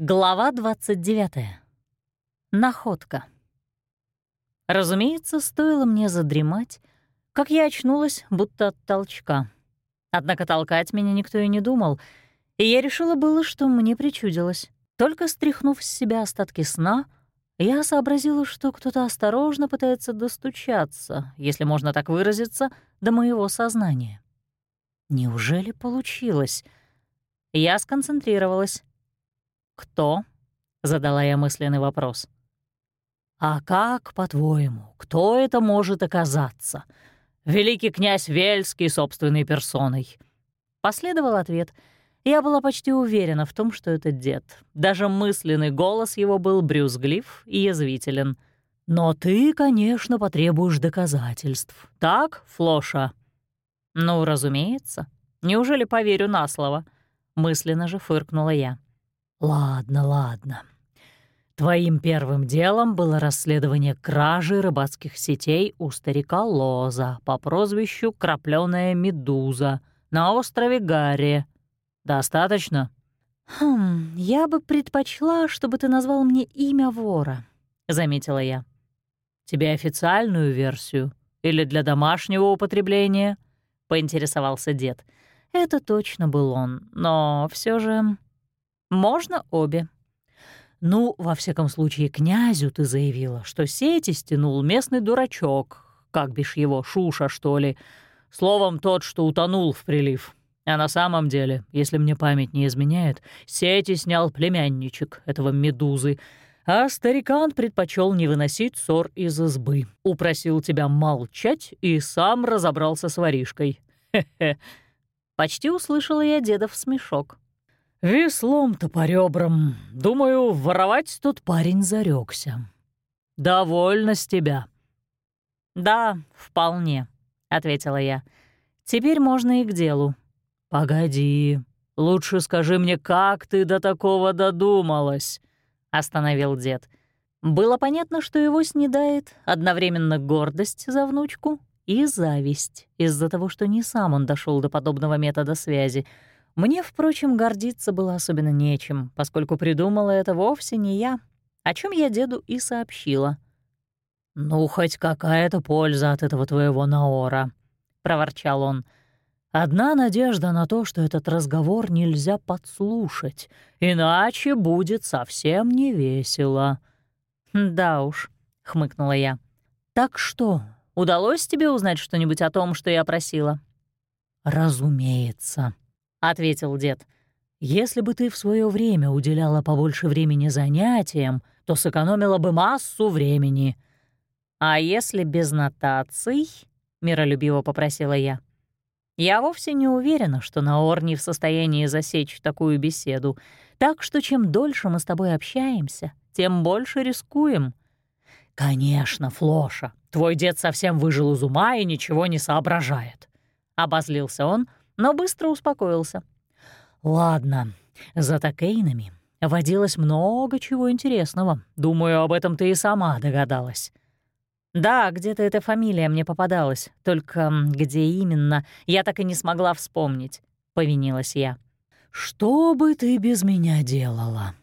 Глава 29. Находка. Разумеется, стоило мне задремать, как я очнулась, будто от толчка. Однако толкать меня никто и не думал, и я решила было, что мне причудилось. Только стряхнув с себя остатки сна, я сообразила, что кто-то осторожно пытается достучаться, если можно так выразиться, до моего сознания. Неужели получилось? Я сконцентрировалась. «Кто?» — задала я мысленный вопрос. «А как, по-твоему, кто это может оказаться? Великий князь Вельский собственной персоной». Последовал ответ. Я была почти уверена в том, что это дед. Даже мысленный голос его был брюзглив и язвителен. «Но ты, конечно, потребуешь доказательств. Так, Флоша?» «Ну, разумеется. Неужели поверю на слово?» Мысленно же фыркнула я. «Ладно, ладно. Твоим первым делом было расследование кражи рыбацких сетей у старика Лоза по прозвищу Краплёная Медуза на острове Гарри. Достаточно?» «Хм, я бы предпочла, чтобы ты назвал мне имя вора», — заметила я. «Тебе официальную версию или для домашнего употребления?» — поинтересовался дед. Это точно был он, но все же можно обе. Ну, во всяком случае, князю ты заявила, что сети стянул местный дурачок, как бишь его, Шуша, что ли. Словом, тот, что утонул в прилив. А на самом деле, если мне память не изменяет, сети снял племянничек этого медузы, а старикан предпочел не выносить ссор из избы. Упросил тебя молчать и сам разобрался с воришкой. Хе-хе. Почти услышала я дедов смешок. Веслом-то по ребрам. Думаю, воровать тот парень зарекся. Довольно с тебя. Да, вполне, ответила я. Теперь можно и к делу. Погоди, лучше скажи мне, как ты до такого додумалась, остановил дед. Было понятно, что его снедает одновременно гордость за внучку и зависть из-за того, что не сам он дошел до подобного метода связи — мне, впрочем, гордиться было особенно нечем, поскольку придумала это вовсе не я, о чем я деду и сообщила. «Ну, хоть какая-то польза от этого твоего Наора», — проворчал он. «Одна надежда на то, что этот разговор нельзя подслушать, иначе будет совсем не весело». «Да уж», — хмыкнула я. «Так что, удалось тебе узнать что-нибудь о том, что я просила?» «Разумеется», — ответил дед. «Если бы ты в свое время уделяла побольше времени занятиям, то сэкономила бы массу времени». «А если без нотаций?» — миролюбиво попросила я. «Я вовсе не уверена, что Наор не в состоянии засечь такую беседу, так что чем дольше мы с тобой общаемся, тем больше рискуем». «Конечно, Флоша, твой дед совсем выжил из ума и ничего не соображает», — обозлился он, — но быстро успокоился. «Ладно, за Токейнами водилось много чего интересного. Думаю, об этом ты и сама догадалась». «Да, где-то эта фамилия мне попадалась, только где именно, я так и не смогла вспомнить», — повинилась я. «Что бы ты без меня делала?»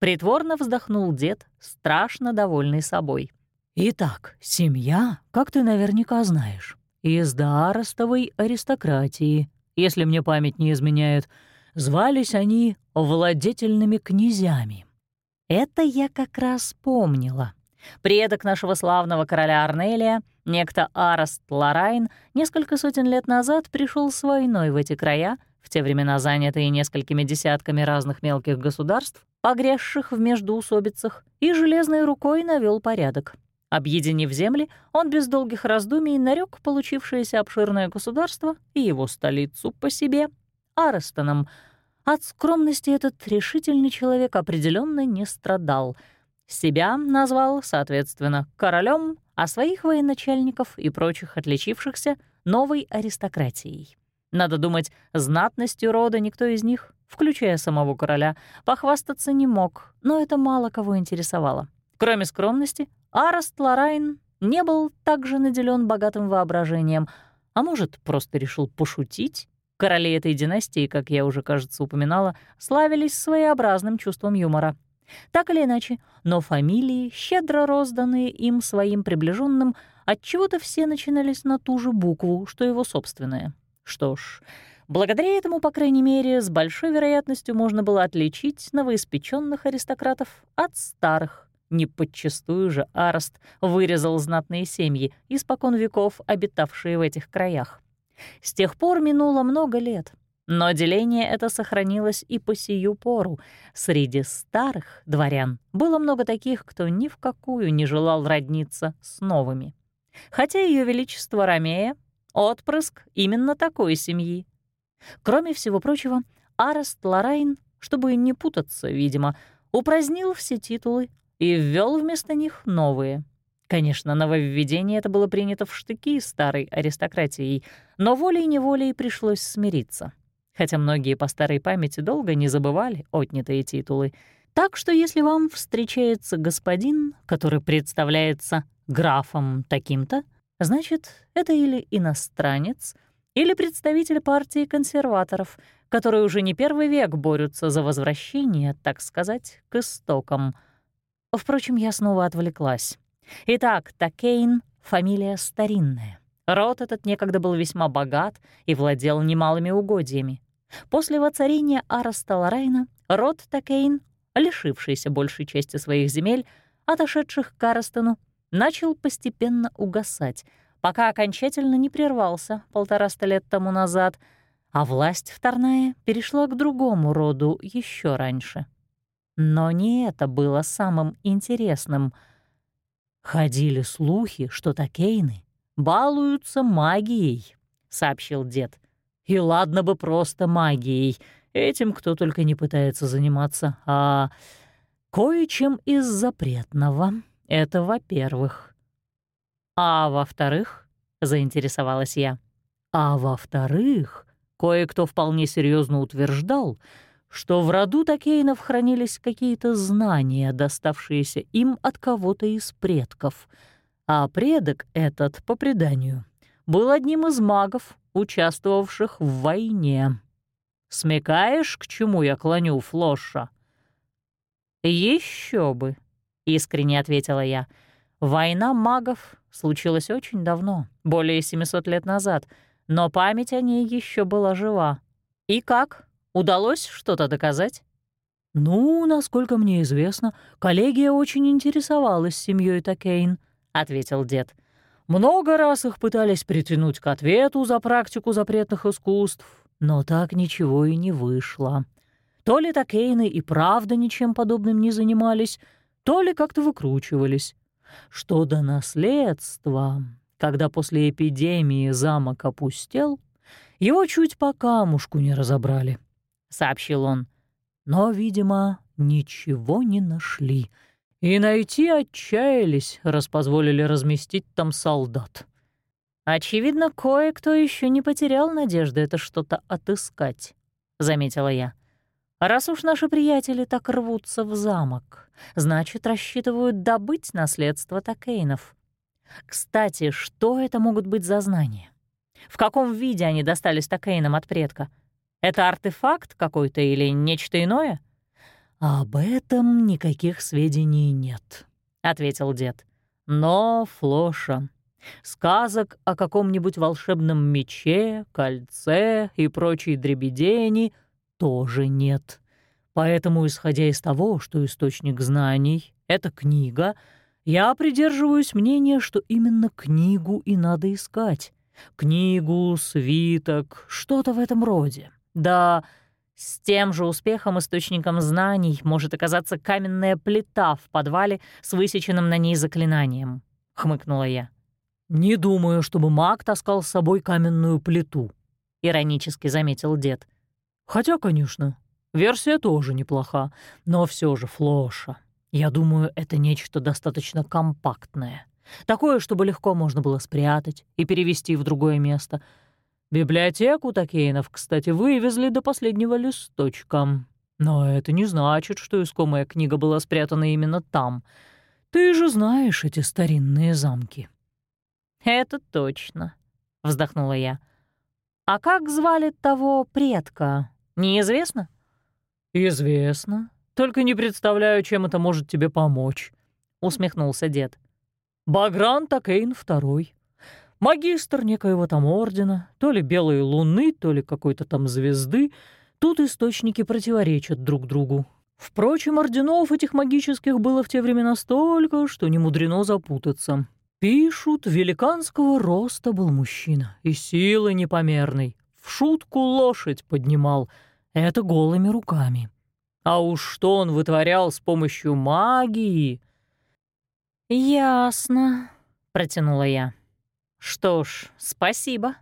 Притворно вздохнул дед, страшно довольный собой. «Итак, семья, как ты наверняка знаешь, из Даростовой аристократии, если мне память не изменяет, звались они владетельными князями. Это я как раз помнила. Предок нашего славного короля Арнелия, некто Араст Ларайн, несколько сотен лет назад пришел с войной в эти края, в те времена занятые несколькими десятками разных мелких государств, погрязших в междуусобицах, и железной рукой навел порядок. Объединив земли, он без долгих раздумий нарек получившееся обширное государство и его столицу по себе — Арестоном. От скромности этот решительный человек определенно не страдал. Себя назвал, соответственно, королем, а своих военачальников и прочих отличившихся — новой аристократией. Надо думать, знатностью рода никто из них, включая самого короля, похвастаться не мог, но это мало кого интересовало. Кроме скромности, Араст Лорайн не был также наделен богатым воображением, а может, просто решил пошутить. Короли этой династии, как я уже, кажется, упоминала, славились своеобразным чувством юмора. Так или иначе, но фамилии, щедро розданные им своим приближенным, отчего-то все начинались на ту же букву, что его собственная. Что ж, благодаря этому, по крайней мере, с большой вероятностью можно было отличить новоиспеченных аристократов от старых. Не подчастую же Арест вырезал знатные семьи, испокон веков обитавшие в этих краях. С тех пор минуло много лет, но деление это сохранилось и по сию пору. Среди старых дворян было много таких, кто ни в какую не желал родниться с новыми. Хотя Ее Величество Ромея — отпрыск именно такой семьи. Кроме всего прочего, Арест Лорайн, чтобы не путаться, видимо, упразднил все титулы и ввел вместо них новые — Конечно, нововведение это было принято в штыки старой аристократией, но волей-неволей пришлось смириться. Хотя многие по старой памяти долго не забывали отнятые титулы. Так что если вам встречается господин, который представляется графом таким-то, значит, это или иностранец, или представитель партии консерваторов, которые уже не первый век борются за возвращение, так сказать, к истокам. Впрочем, я снова отвлеклась. Итак, Такейн — фамилия старинная. Род этот некогда был весьма богат и владел немалыми угодьями. После воцарения Араста Лорайна род Такейн, лишившийся большей части своих земель, отошедших к Арастену, начал постепенно угасать, пока окончательно не прервался полтораста лет тому назад, а власть вторная перешла к другому роду еще раньше. Но не это было самым интересным — «Ходили слухи, что такейны балуются магией», — сообщил дед. «И ладно бы просто магией, этим кто только не пытается заниматься, а кое-чем из запретного. Это во-первых. А во-вторых, — заинтересовалась я, — а во-вторых, кое-кто вполне серьезно утверждал, что в роду Такейнов хранились какие-то знания, доставшиеся им от кого-то из предков. А предок этот, по преданию, был одним из магов, участвовавших в войне. «Смекаешь, к чему я клоню, Флоша?» Еще бы», — искренне ответила я. «Война магов случилась очень давно, более 700 лет назад, но память о ней еще была жива. И как?» Удалось что-то доказать?» «Ну, насколько мне известно, коллегия очень интересовалась семьей Такейн», — ответил дед. «Много раз их пытались притянуть к ответу за практику запретных искусств, но так ничего и не вышло. То ли Такейны и правда ничем подобным не занимались, то ли как-то выкручивались. Что до наследства, когда после эпидемии замок опустел, его чуть по камушку не разобрали сообщил он. «Но, видимо, ничего не нашли. И найти отчаялись, раз позволили разместить там солдат». «Очевидно, кое-кто еще не потерял надежды это что-то отыскать», — заметила я. «Раз уж наши приятели так рвутся в замок, значит, рассчитывают добыть наследство Такейнов. Кстати, что это могут быть за знания? В каком виде они достались Такейнам от предка?» Это артефакт какой-то или нечто иное?» «Об этом никаких сведений нет», — ответил дед. «Но, Флоша, сказок о каком-нибудь волшебном мече, кольце и прочей дребедени тоже нет. Поэтому, исходя из того, что источник знаний — это книга, я придерживаюсь мнения, что именно книгу и надо искать. Книгу, свиток, что-то в этом роде. Да, с тем же успехом источником знаний может оказаться каменная плита в подвале с высеченным на ней заклинанием, — хмыкнула я. «Не думаю, чтобы маг таскал с собой каменную плиту», — иронически заметил дед. «Хотя, конечно, версия тоже неплоха, но все же флоша. Я думаю, это нечто достаточно компактное. Такое, чтобы легко можно было спрятать и перевести в другое место — Библиотеку Такейнов, кстати, вывезли до последнего листочка. Но это не значит, что искомая книга была спрятана именно там. Ты же знаешь эти старинные замки». «Это точно», — вздохнула я. «А как звали того предка? Неизвестно?» «Известно. Только не представляю, чем это может тебе помочь», — усмехнулся дед. «Багран Такейн второй. Магистр некоего там ордена, то ли белой луны, то ли какой-то там звезды. Тут источники противоречат друг другу. Впрочем, орденов этих магических было в те времена столько, что не мудрено запутаться. Пишут, великанского роста был мужчина и силы непомерной. В шутку лошадь поднимал. Это голыми руками. А уж что он вытворял с помощью магии... «Ясно», — протянула я. «Что ж, спасибо».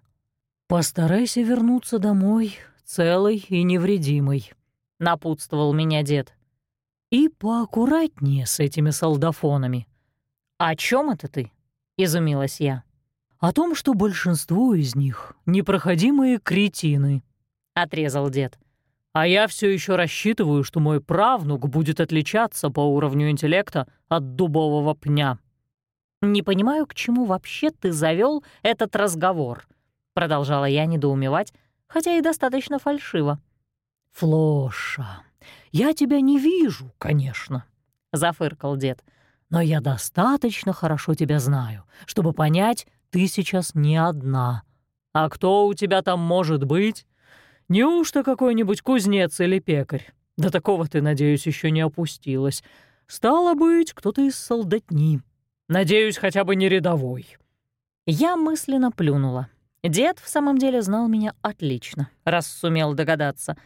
«Постарайся вернуться домой целой и невредимой», — напутствовал меня дед. «И поаккуратнее с этими солдафонами». «О чем это ты?» — изумилась я. «О том, что большинство из них — непроходимые кретины», — отрезал дед. «А я все еще рассчитываю, что мой правнук будет отличаться по уровню интеллекта от дубового пня». «Не понимаю, к чему вообще ты завел этот разговор», — продолжала я недоумевать, хотя и достаточно фальшиво. «Флоша, я тебя не вижу, конечно», — зафыркал дед. Но я достаточно хорошо тебя знаю, чтобы понять, ты сейчас не одна. А кто у тебя там может быть? Неужто какой-нибудь кузнец или пекарь? До такого ты, надеюсь, еще не опустилась. Стало быть, кто-то из солдатни. Надеюсь, хотя бы не рядовой». Я мысленно плюнула. Дед в самом деле знал меня отлично, раз сумел догадаться.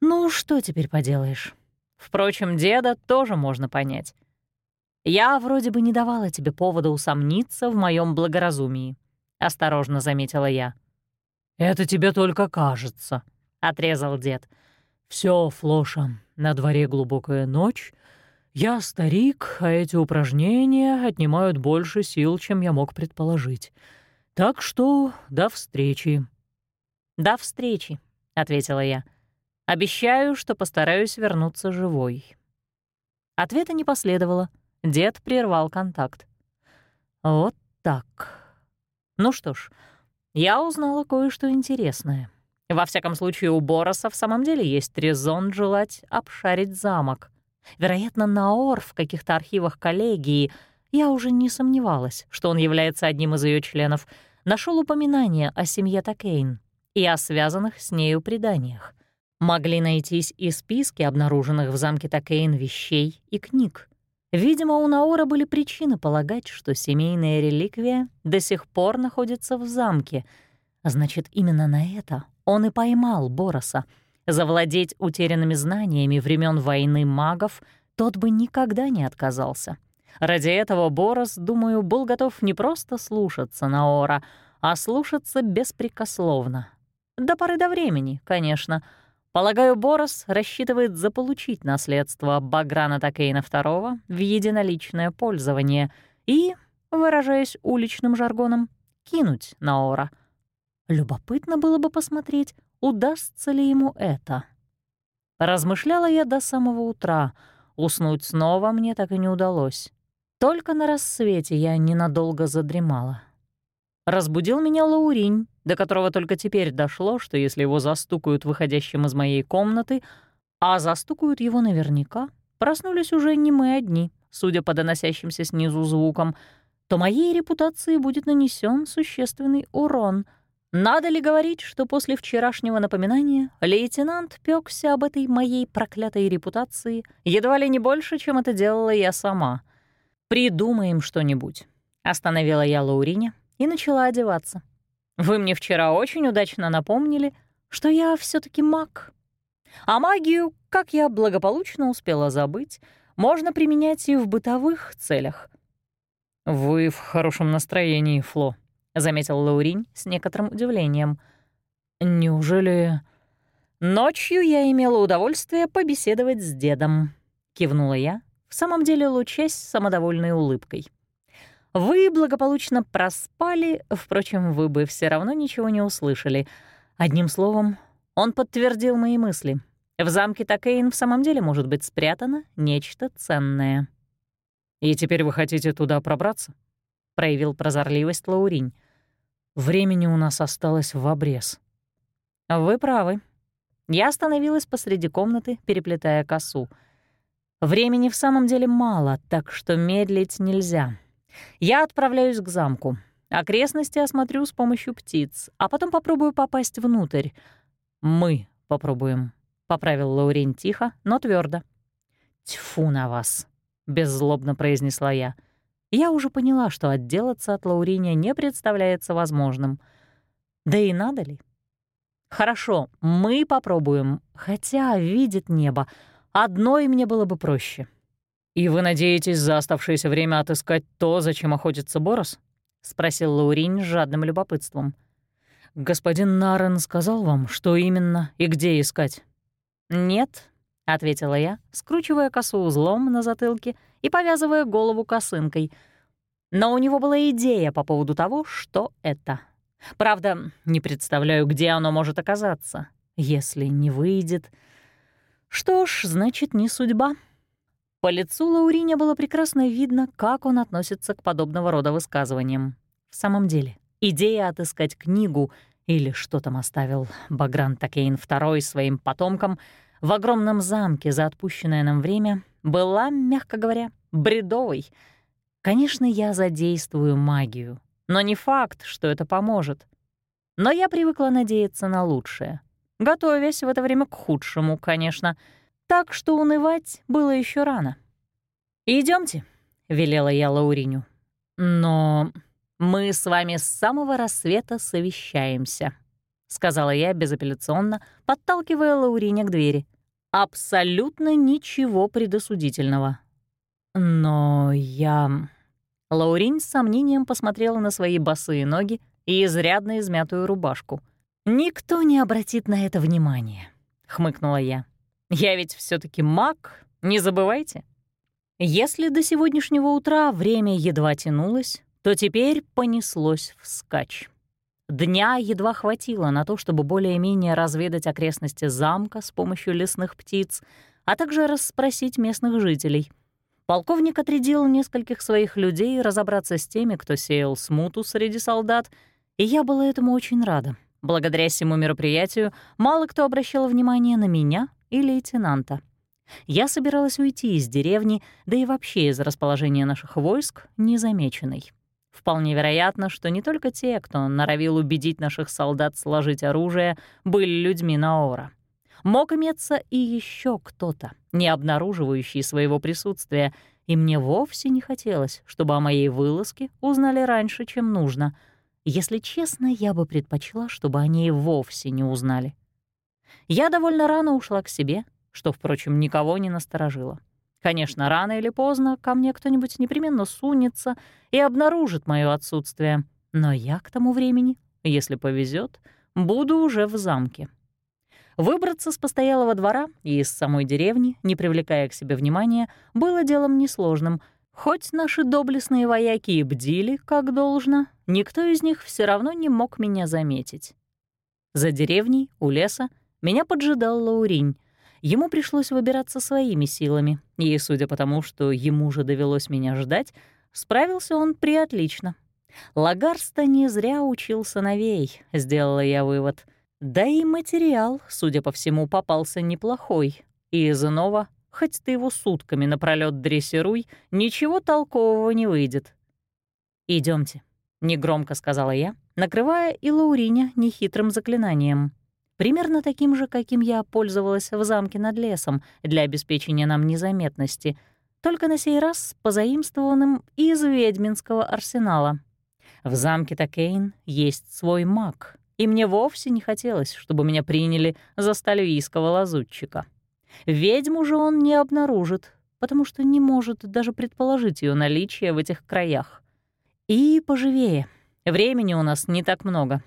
Ну, что теперь поделаешь? Впрочем, деда тоже можно понять. «Я вроде бы не давала тебе повода усомниться в моем благоразумии», — осторожно заметила я. «Это тебе только кажется», — отрезал дед. Все, Флоша, на дворе глубокая ночь. Я старик, а эти упражнения отнимают больше сил, чем я мог предположить. Так что до встречи». «До встречи», — ответила я. «Обещаю, что постараюсь вернуться живой». Ответа не последовало — Дед прервал контакт. Вот так. Ну что ж, я узнала кое-что интересное. Во всяком случае, у Бороса в самом деле есть резон желать обшарить замок. Вероятно, Наор в каких-то архивах коллегии, я уже не сомневалась, что он является одним из ее членов, нашел упоминание о семье Такейн и о связанных с нею преданиях. Могли найтись и списки обнаруженных в замке Такейн вещей и книг. Видимо, у Наора были причины полагать, что семейная реликвия до сих пор находится в замке. значит, именно на это он и поймал Бороса. Завладеть утерянными знаниями времен войны магов тот бы никогда не отказался. Ради этого Борос, думаю, был готов не просто слушаться Наора, а слушаться беспрекословно. До поры до времени, конечно — Полагаю, Борос рассчитывает заполучить наследство Баграна Такейна II в единоличное пользование и, выражаясь уличным жаргоном, кинуть Наора. Любопытно было бы посмотреть, удастся ли ему это. Размышляла я до самого утра. Уснуть снова мне так и не удалось. Только на рассвете я ненадолго задремала. Разбудил меня Лауринь, до которого только теперь дошло, что если его застукают выходящим из моей комнаты, а застукают его наверняка, проснулись уже не мы одни, судя по доносящимся снизу звукам, то моей репутации будет нанесен существенный урон. Надо ли говорить, что после вчерашнего напоминания лейтенант пёкся об этой моей проклятой репутации едва ли не больше, чем это делала я сама? «Придумаем что-нибудь», — остановила я Лаурине, и начала одеваться. «Вы мне вчера очень удачно напомнили, что я все таки маг. А магию, как я благополучно успела забыть, можно применять и в бытовых целях». «Вы в хорошем настроении, Фло», — заметил Лауринь с некоторым удивлением. «Неужели...» «Ночью я имела удовольствие побеседовать с дедом», — кивнула я, в самом деле лучась самодовольной улыбкой. Вы благополучно проспали, впрочем, вы бы все равно ничего не услышали. Одним словом, он подтвердил мои мысли. В замке Такейн в самом деле может быть спрятано нечто ценное. «И теперь вы хотите туда пробраться?» — проявил прозорливость Лауринь. «Времени у нас осталось в обрез. Вы правы. Я остановилась посреди комнаты, переплетая косу. Времени в самом деле мало, так что медлить нельзя. Я отправляюсь к замку. Окрестности осмотрю с помощью птиц, а потом попробую попасть внутрь. Мы попробуем, — поправил Лаурин тихо, но твердо. «Тьфу на вас», — беззлобно произнесла я. Я уже поняла, что отделаться от Лауриния не представляется возможным. Да и надо ли? Хорошо, мы попробуем, хотя видит небо. Одной мне было бы проще. «И вы надеетесь за оставшееся время отыскать то, зачем охотится Борос?» — спросил Лаурин с жадным любопытством. «Господин Нарен сказал вам, что именно и где искать?» «Нет», — ответила я, скручивая косу узлом на затылке и повязывая голову косынкой. Но у него была идея по поводу того, что это. Правда, не представляю, где оно может оказаться. Если не выйдет... Что ж, значит, не судьба. По лицу Лауриня было прекрасно видно, как он относится к подобного рода высказываниям. В самом деле, идея отыскать книгу или что там оставил Багран Такейн II своим потомкам в огромном замке за отпущенное нам время была, мягко говоря, бредовой. Конечно, я задействую магию, но не факт, что это поможет. Но я привыкла надеяться на лучшее, готовясь в это время к худшему, конечно — так что унывать было еще рано. Идемте, велела я Лауриню. «Но мы с вами с самого рассвета совещаемся», — сказала я безапелляционно, подталкивая Лауриня к двери. «Абсолютно ничего предосудительного». «Но я...» Лаурин с сомнением посмотрела на свои босые ноги и изрядно измятую рубашку. «Никто не обратит на это внимания», — хмыкнула я. Я ведь все таки маг, не забывайте. Если до сегодняшнего утра время едва тянулось, то теперь понеслось вскачь. Дня едва хватило на то, чтобы более-менее разведать окрестности замка с помощью лесных птиц, а также расспросить местных жителей. Полковник отрядил нескольких своих людей разобраться с теми, кто сеял смуту среди солдат, и я была этому очень рада. Благодаря всему мероприятию мало кто обращал внимание на меня и лейтенанта. Я собиралась уйти из деревни, да и вообще из расположения наших войск, незамеченной. Вполне вероятно, что не только те, кто норовил убедить наших солдат сложить оружие, были людьми Наора. Мог иметься и еще кто-то, не обнаруживающий своего присутствия, и мне вовсе не хотелось, чтобы о моей вылазке узнали раньше, чем нужно. Если честно, я бы предпочла, чтобы они и вовсе не узнали. Я довольно рано ушла к себе, что, впрочем, никого не насторожило. Конечно, рано или поздно ко мне кто-нибудь непременно сунется и обнаружит мое отсутствие, но я к тому времени, если повезет, буду уже в замке. Выбраться с постоялого двора и из самой деревни, не привлекая к себе внимания, было делом несложным. Хоть наши доблестные вояки и бдили, как должно, никто из них все равно не мог меня заметить. За деревней, у леса, меня поджидал Лауринь. Ему пришлось выбираться своими силами, и, судя по тому, что ему же довелось меня ждать, справился он приотлично. Лагарста не зря учил сыновей, сделала я вывод. Да и материал, судя по всему, попался неплохой. И из иного, хоть ты его сутками напролёт дрессируй, ничего толкового не выйдет. Идемте, негромко сказала я, накрывая и Лауриня нехитрым заклинанием примерно таким же, каким я пользовалась в замке над лесом для обеспечения нам незаметности, только на сей раз позаимствованным из ведьминского арсенала. В замке Такейн есть свой маг, и мне вовсе не хотелось, чтобы меня приняли за стальвийского лазутчика. Ведьму же он не обнаружит, потому что не может даже предположить ее наличие в этих краях. И поживее. Времени у нас не так много.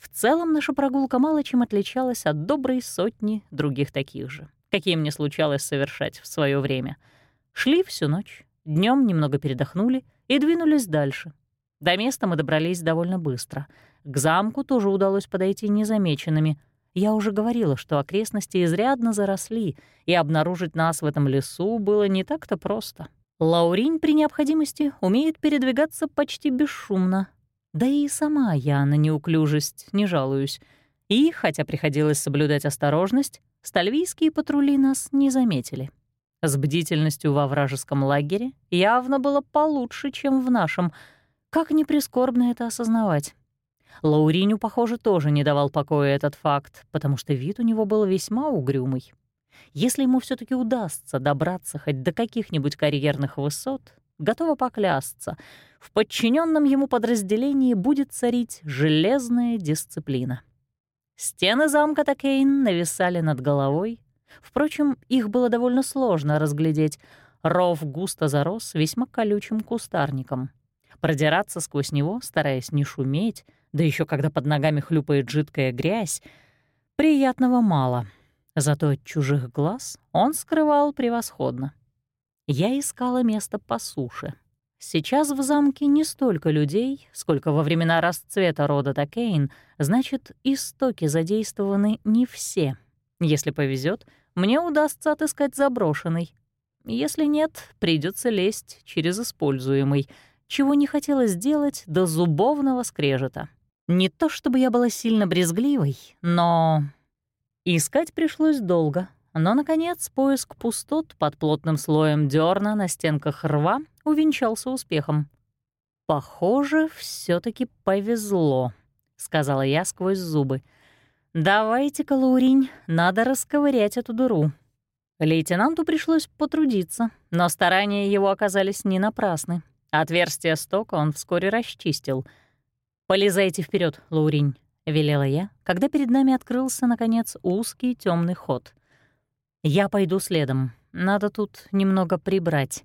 В целом наша прогулка мало чем отличалась от доброй сотни других таких же, какие мне случалось совершать в свое время. Шли всю ночь, днем немного передохнули и двинулись дальше. До места мы добрались довольно быстро. К замку тоже удалось подойти незамеченными. Я уже говорила, что окрестности изрядно заросли, и обнаружить нас в этом лесу было не так-то просто. Лаурин при необходимости умеет передвигаться почти бесшумно, да и сама я на неуклюжесть не жалуюсь. И, хотя приходилось соблюдать осторожность, стальвийские патрули нас не заметили. С бдительностью во вражеском лагере явно было получше, чем в нашем. Как ни прискорбно это осознавать. Лауриню, похоже, тоже не давал покоя этот факт, потому что вид у него был весьма угрюмый. Если ему все таки удастся добраться хоть до каких-нибудь карьерных высот, готова поклясться, в подчиненном ему подразделении будет царить железная дисциплина. Стены замка Такейн нависали над головой. Впрочем, их было довольно сложно разглядеть. Ров густо зарос весьма колючим кустарником. Продираться сквозь него, стараясь не шуметь, да еще когда под ногами хлюпает жидкая грязь, приятного мало. Зато от чужих глаз он скрывал превосходно. Я искала место по суше. Сейчас в замке не столько людей, сколько во времена расцвета рода Такейн, значит, истоки задействованы не все. Если повезет, мне удастся отыскать заброшенный. Если нет, придется лезть через используемый, чего не хотелось сделать до зубовного скрежета. Не то чтобы я была сильно брезгливой, но... Искать пришлось долго, но, наконец, поиск пустот под плотным слоем дерна на стенках рва увенчался успехом. «Похоже, все таки повезло», — сказала я сквозь зубы. «Давайте-ка, надо расковырять эту дыру». Лейтенанту пришлось потрудиться, но старания его оказались не напрасны. Отверстие стока он вскоре расчистил — «Полезайте вперед, Лауринь», — велела я, когда перед нами открылся, наконец, узкий темный ход. «Я пойду следом. Надо тут немного прибрать.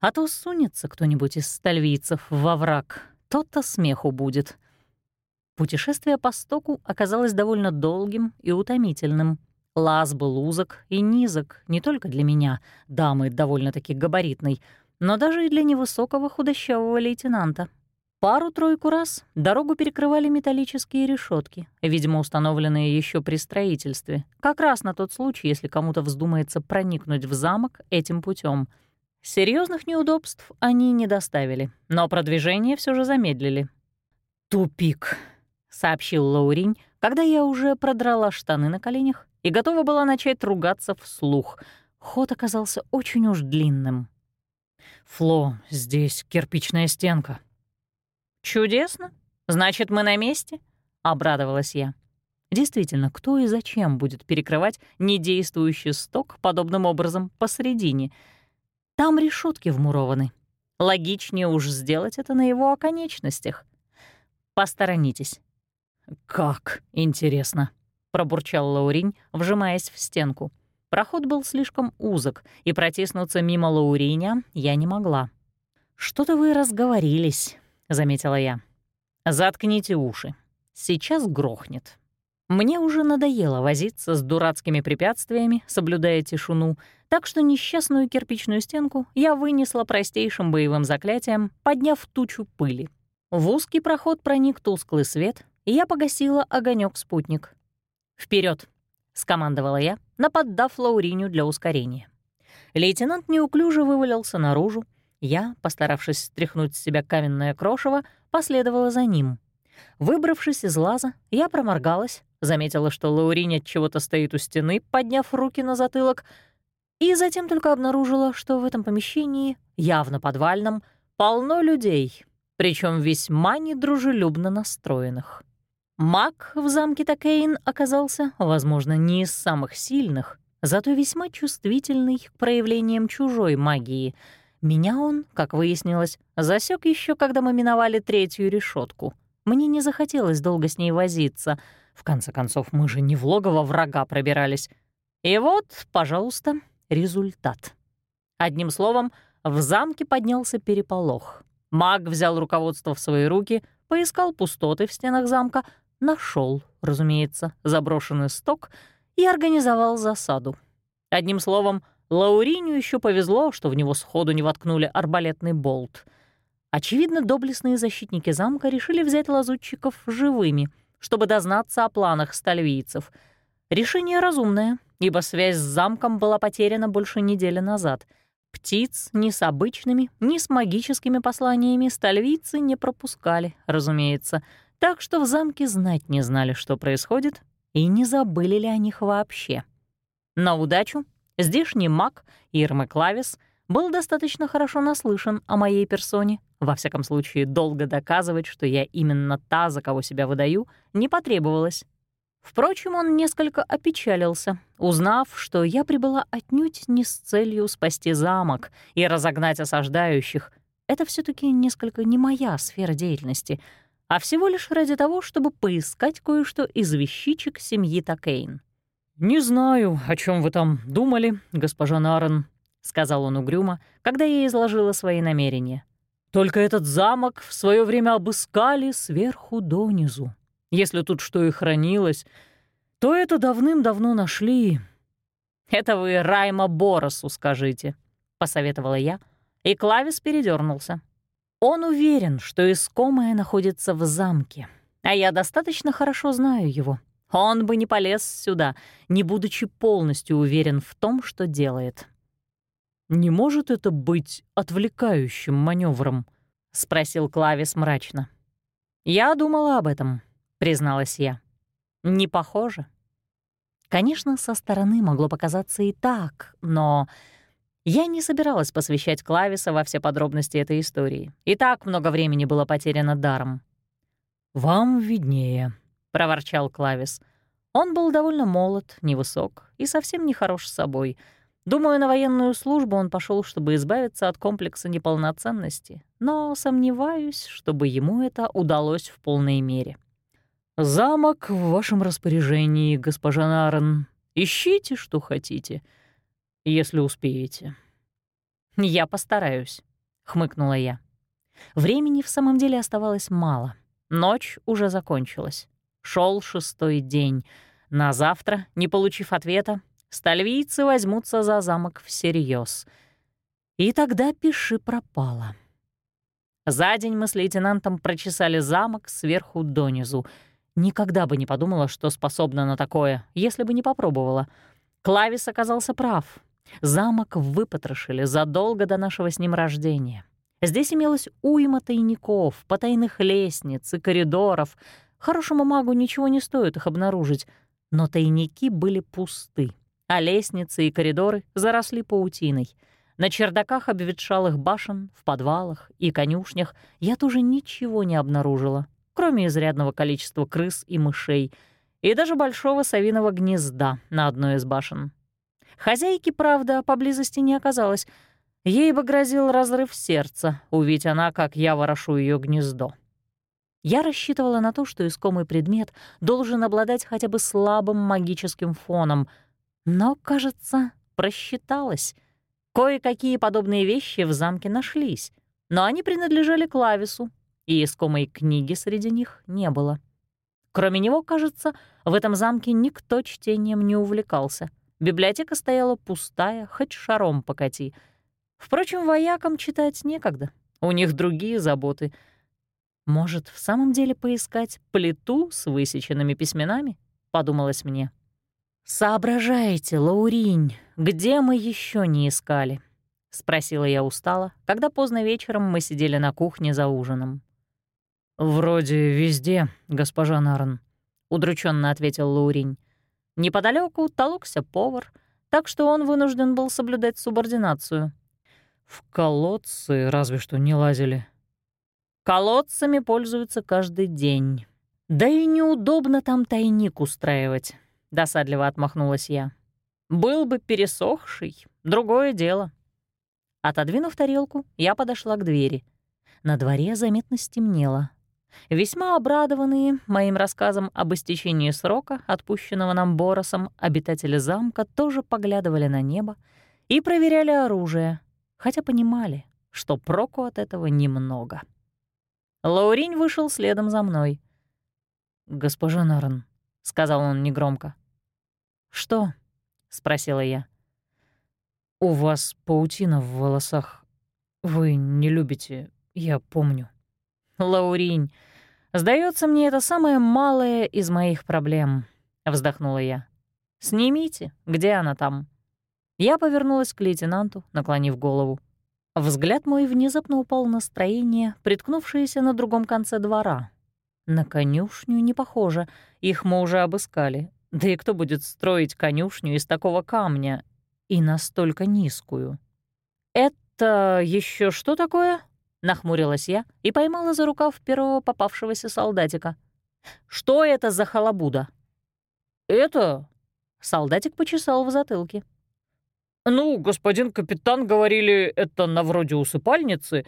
А то сунется кто-нибудь из стальвийцев во враг. То-то смеху будет». Путешествие по стоку оказалось довольно долгим и утомительным. Лаз был узок и низок не только для меня, дамы довольно-таки габаритной, но даже и для невысокого худощавого лейтенанта, Пару-тройку раз дорогу перекрывали металлические решетки, видимо, установленные еще при строительстве, как раз на тот случай, если кому-то вздумается проникнуть в замок этим путем. Серьезных неудобств они не доставили, но продвижение все же замедлили. «Тупик», — сообщил Лауринь, когда я уже продрала штаны на коленях и готова была начать ругаться вслух. Ход оказался очень уж длинным. «Фло, здесь кирпичная стенка», «Чудесно. Значит, мы на месте?» — обрадовалась я. Действительно, кто и зачем будет перекрывать недействующий сток подобным образом посредине? Там решетки вмурованы. Логичнее уж сделать это на его оконечностях. Посторонитесь. «Как интересно», — пробурчал Лауринь, вжимаясь в стенку. Проход был слишком узок, и протиснуться мимо Лауриня я не могла. «Что-то вы разговорились», — заметила я. «Заткните уши. Сейчас грохнет». Мне уже надоело возиться с дурацкими препятствиями, соблюдая тишину, так что несчастную кирпичную стенку я вынесла простейшим боевым заклятием, подняв тучу пыли. В узкий проход проник тусклый свет, и я погасила огонек спутник. Вперед! скомандовала я, наподдав Лауриню для ускорения. Лейтенант неуклюже вывалился наружу, я, постаравшись стряхнуть с себя каменное крошево, последовала за ним. Выбравшись из лаза, я проморгалась, заметила, что Лаурин от чего-то стоит у стены, подняв руки на затылок, и затем только обнаружила, что в этом помещении, явно подвальном, полно людей, причем весьма недружелюбно настроенных. Маг в замке Такейн оказался, возможно, не из самых сильных, зато весьма чувствительный к проявлениям чужой магии — меня он, как выяснилось, засек еще, когда мы миновали третью решетку. Мне не захотелось долго с ней возиться. В конце концов, мы же не в логово врага пробирались. И вот, пожалуйста, результат. Одним словом, в замке поднялся переполох. Маг взял руководство в свои руки, поискал пустоты в стенах замка, нашел, разумеется, заброшенный сток и организовал засаду. Одним словом, Лауриню еще повезло, что в него сходу не воткнули арбалетный болт. Очевидно, доблестные защитники замка решили взять лазутчиков живыми, чтобы дознаться о планах стальвийцев. Решение разумное, ибо связь с замком была потеряна больше недели назад. Птиц ни с обычными, ни с магическими посланиями стальвийцы не пропускали, разумеется, так что в замке знать не знали, что происходит, и не забыли ли о них вообще. На удачу здешний маг Ирмы Клавис был достаточно хорошо наслышан о моей персоне. Во всяком случае, долго доказывать, что я именно та, за кого себя выдаю, не потребовалось. Впрочем, он несколько опечалился, узнав, что я прибыла отнюдь не с целью спасти замок и разогнать осаждающих. Это все таки несколько не моя сфера деятельности, а всего лишь ради того, чтобы поискать кое-что из вещичек семьи Такейн. «Не знаю, о чем вы там думали, госпожа Нарен», — сказал он угрюмо, когда я изложила свои намерения. «Только этот замок в свое время обыскали сверху донизу. Если тут что и хранилось, то это давным-давно нашли». «Это вы Райма Боросу скажите», — посоветовала я, и Клавис передернулся. Он уверен, что искомое находится в замке, а я достаточно хорошо знаю его. Он бы не полез сюда, не будучи полностью уверен в том, что делает. «Не может это быть отвлекающим маневром? спросил Клавис мрачно. «Я думала об этом», — призналась я. «Не похоже». Конечно, со стороны могло показаться и так, но я не собиралась посвящать Клависа во все подробности этой истории. И так много времени было потеряно даром. «Вам виднее», — проворчал Клавис. Он был довольно молод, невысок и совсем не хорош с собой — Думаю, на военную службу он пошел, чтобы избавиться от комплекса неполноценности, но сомневаюсь, чтобы ему это удалось в полной мере. «Замок в вашем распоряжении, госпожа Нарен. Ищите, что хотите, если успеете». «Я постараюсь», — хмыкнула я. Времени в самом деле оставалось мало. Ночь уже закончилась. Шел шестой день. На завтра, не получив ответа, стальвийцы возьмутся за замок всерьез. И тогда пиши пропало. За день мы с лейтенантом прочесали замок сверху донизу. Никогда бы не подумала, что способна на такое, если бы не попробовала. Клавис оказался прав. Замок выпотрошили задолго до нашего с ним рождения. Здесь имелось уйма тайников, потайных лестниц и коридоров. Хорошему магу ничего не стоит их обнаружить, но тайники были пусты а лестницы и коридоры заросли паутиной. На чердаках обветшалых башен, в подвалах и конюшнях я тоже ничего не обнаружила, кроме изрядного количества крыс и мышей и даже большого совиного гнезда на одной из башен. Хозяйки, правда, поблизости не оказалось. Ей бы грозил разрыв сердца, увидеть она, как я ворошу ее гнездо. Я рассчитывала на то, что искомый предмет должен обладать хотя бы слабым магическим фоном — но, кажется, просчиталась. Кое-какие подобные вещи в замке нашлись, но они принадлежали Клавису, и искомой книги среди них не было. Кроме него, кажется, в этом замке никто чтением не увлекался. Библиотека стояла пустая, хоть шаром покати. Впрочем, воякам читать некогда. У них другие заботы. Может, в самом деле поискать плиту с высеченными письменами? Подумалось мне. «Соображайте, Лауринь, где мы еще не искали?» — спросила я устало, когда поздно вечером мы сидели на кухне за ужином. «Вроде везде, госпожа Нарн», — удрученно ответил Лауринь. Неподалеку толокся повар, так что он вынужден был соблюдать субординацию. «В колодцы разве что не лазили». «Колодцами пользуются каждый день. Да и неудобно там тайник устраивать». — досадливо отмахнулась я. «Был бы пересохший, другое дело». Отодвинув тарелку, я подошла к двери. На дворе заметно стемнело. Весьма обрадованные моим рассказом об истечении срока, отпущенного нам Боросом, обитатели замка тоже поглядывали на небо и проверяли оружие, хотя понимали, что проку от этого немного. Лауринь вышел следом за мной. «Госпожа Нарн», — сказал он негромко. «Что?» — спросила я. «У вас паутина в волосах. Вы не любите, я помню». «Лауринь, сдается мне, это самое малое из моих проблем», — вздохнула я. «Снимите, где она там?» Я повернулась к лейтенанту, наклонив голову. Взгляд мой внезапно упал на строение, приткнувшееся на другом конце двора. На конюшню не похоже, их мы уже обыскали. Да и кто будет строить конюшню из такого камня и настолько низкую? «Это еще что такое?» — нахмурилась я и поймала за рукав первого попавшегося солдатика. «Что это за халабуда?» «Это...» — солдатик почесал в затылке. «Ну, господин капитан, говорили, это на вроде усыпальницы,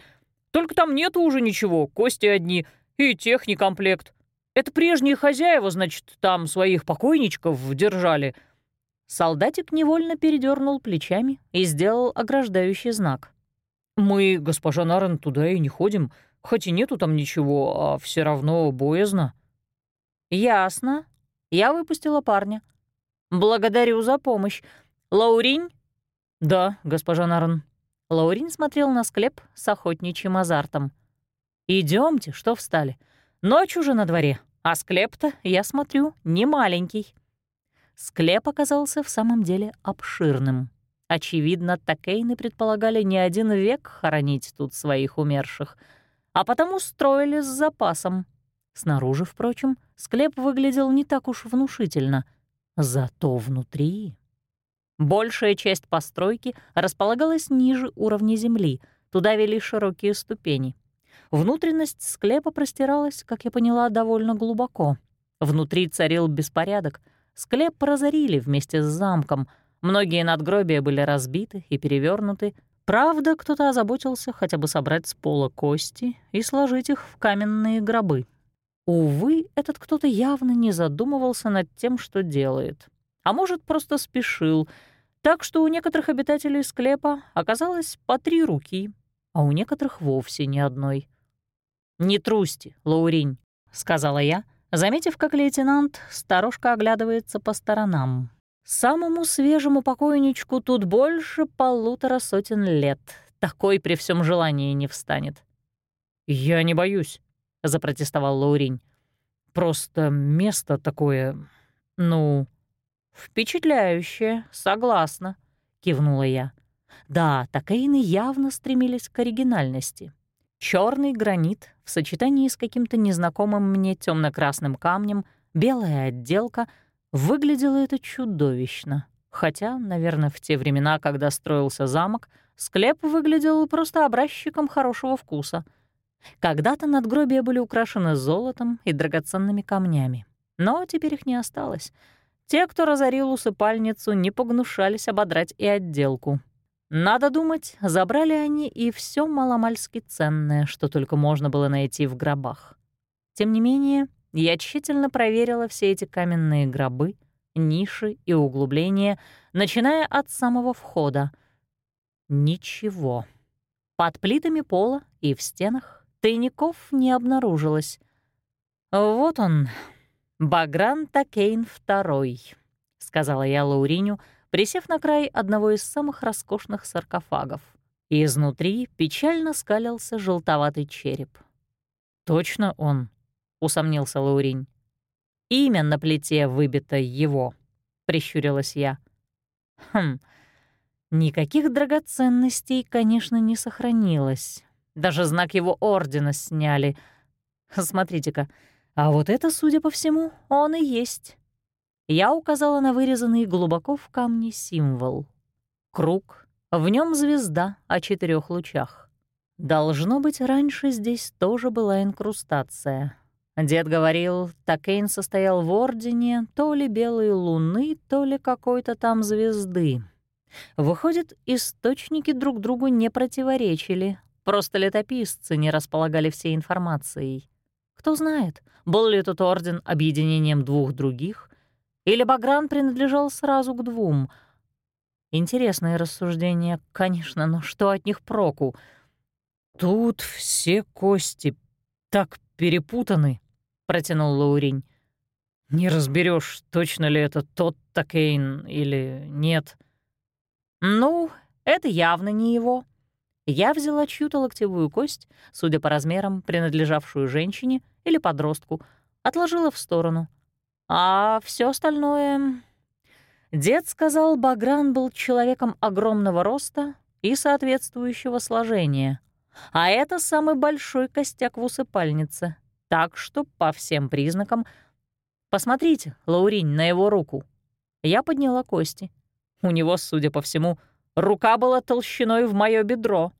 только там нету уже ничего, кости одни и техникомплект. Это прежние хозяева, значит, там своих покойничков держали». Солдатик невольно передернул плечами и сделал ограждающий знак. «Мы, госпожа Нарен, туда и не ходим, хоть и нету там ничего, а все равно боязно». «Ясно. Я выпустила парня. Благодарю за помощь. Лауринь?» «Да, госпожа Нарен». Лаурин смотрел на склеп с охотничьим азартом. Идемте, что встали. Ночь уже на дворе, а склеп-то, я смотрю, не маленький». Склеп оказался в самом деле обширным. Очевидно, Такейны предполагали не один век хоронить тут своих умерших, а потому строили с запасом. Снаружи, впрочем, склеп выглядел не так уж внушительно, зато внутри... Большая часть постройки располагалась ниже уровня земли, туда вели широкие ступени. Внутренность склепа простиралась, как я поняла, довольно глубоко. Внутри царил беспорядок. Склеп разорили вместе с замком. Многие надгробия были разбиты и перевернуты. Правда, кто-то озаботился хотя бы собрать с пола кости и сложить их в каменные гробы. Увы, этот кто-то явно не задумывался над тем, что делает. А может, просто спешил. Так что у некоторых обитателей склепа оказалось по три руки, а у некоторых вовсе ни одной. «Не трусти, Лауринь», — сказала я, заметив, как лейтенант сторожка оглядывается по сторонам. Самому свежему покойничку тут больше полутора сотен лет. Такой при всем желании не встанет. «Я не боюсь», — запротестовал Лауринь. «Просто место такое... ну...» «Впечатляющее, согласна», — кивнула я. Да, такаины явно стремились к оригинальности. Черный гранит в сочетании с каким-то незнакомым мне темно-красным камнем, белая отделка — выглядело это чудовищно. Хотя, наверное, в те времена, когда строился замок, склеп выглядел просто образчиком хорошего вкуса. Когда-то надгробия были украшены золотом и драгоценными камнями, но теперь их не осталось. Те, кто разорил усыпальницу, не погнушались ободрать и отделку. Надо думать, забрали они и все маломальски ценное, что только можно было найти в гробах. Тем не менее, я тщательно проверила все эти каменные гробы, ниши и углубления, начиная от самого входа. Ничего. Под плитами пола и в стенах тайников не обнаружилось. Вот он, Багран Такейн II, сказала я Лауриню, присев на край одного из самых роскошных саркофагов. Изнутри печально скалился желтоватый череп. «Точно он?» — усомнился Лауринь. «Имя на плите выбито его», — прищурилась я. «Хм, никаких драгоценностей, конечно, не сохранилось. Даже знак его ордена сняли. Смотрите-ка, а вот это, судя по всему, он и есть». Я указала на вырезанный глубоко в камне символ. Круг, в нем звезда о четырех лучах. Должно быть, раньше здесь тоже была инкрустация. Дед говорил, Такейн состоял в ордене то ли белой луны, то ли какой-то там звезды. Выходит, источники друг другу не противоречили, просто летописцы не располагали всей информацией. Кто знает, был ли этот орден объединением двух других, или Багран принадлежал сразу к двум? Интересные рассуждения, конечно, но что от них проку? «Тут все кости так перепутаны», — протянул Лаурень. «Не разберешь, точно ли это тот Такейн или нет». «Ну, это явно не его». Я взяла чью-то локтевую кость, судя по размерам, принадлежавшую женщине или подростку, отложила в сторону — а все остальное... Дед сказал, Багран был человеком огромного роста и соответствующего сложения. А это самый большой костяк в усыпальнице. Так что, по всем признакам... Посмотрите, Лауринь, на его руку». Я подняла кости. У него, судя по всему, рука была толщиной в мое бедро.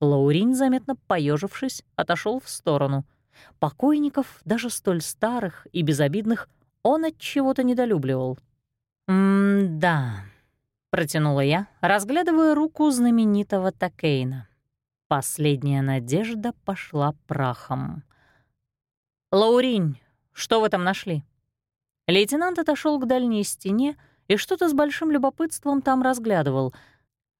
Лауринь, заметно поежившись, отошел в сторону. Покойников, даже столь старых и безобидных, он от чего-то недолюбливал. «М-да», — протянула я, разглядывая руку знаменитого Такейна. Последняя надежда пошла прахом. «Лауринь, что вы там нашли?» Лейтенант отошел к дальней стене и что-то с большим любопытством там разглядывал.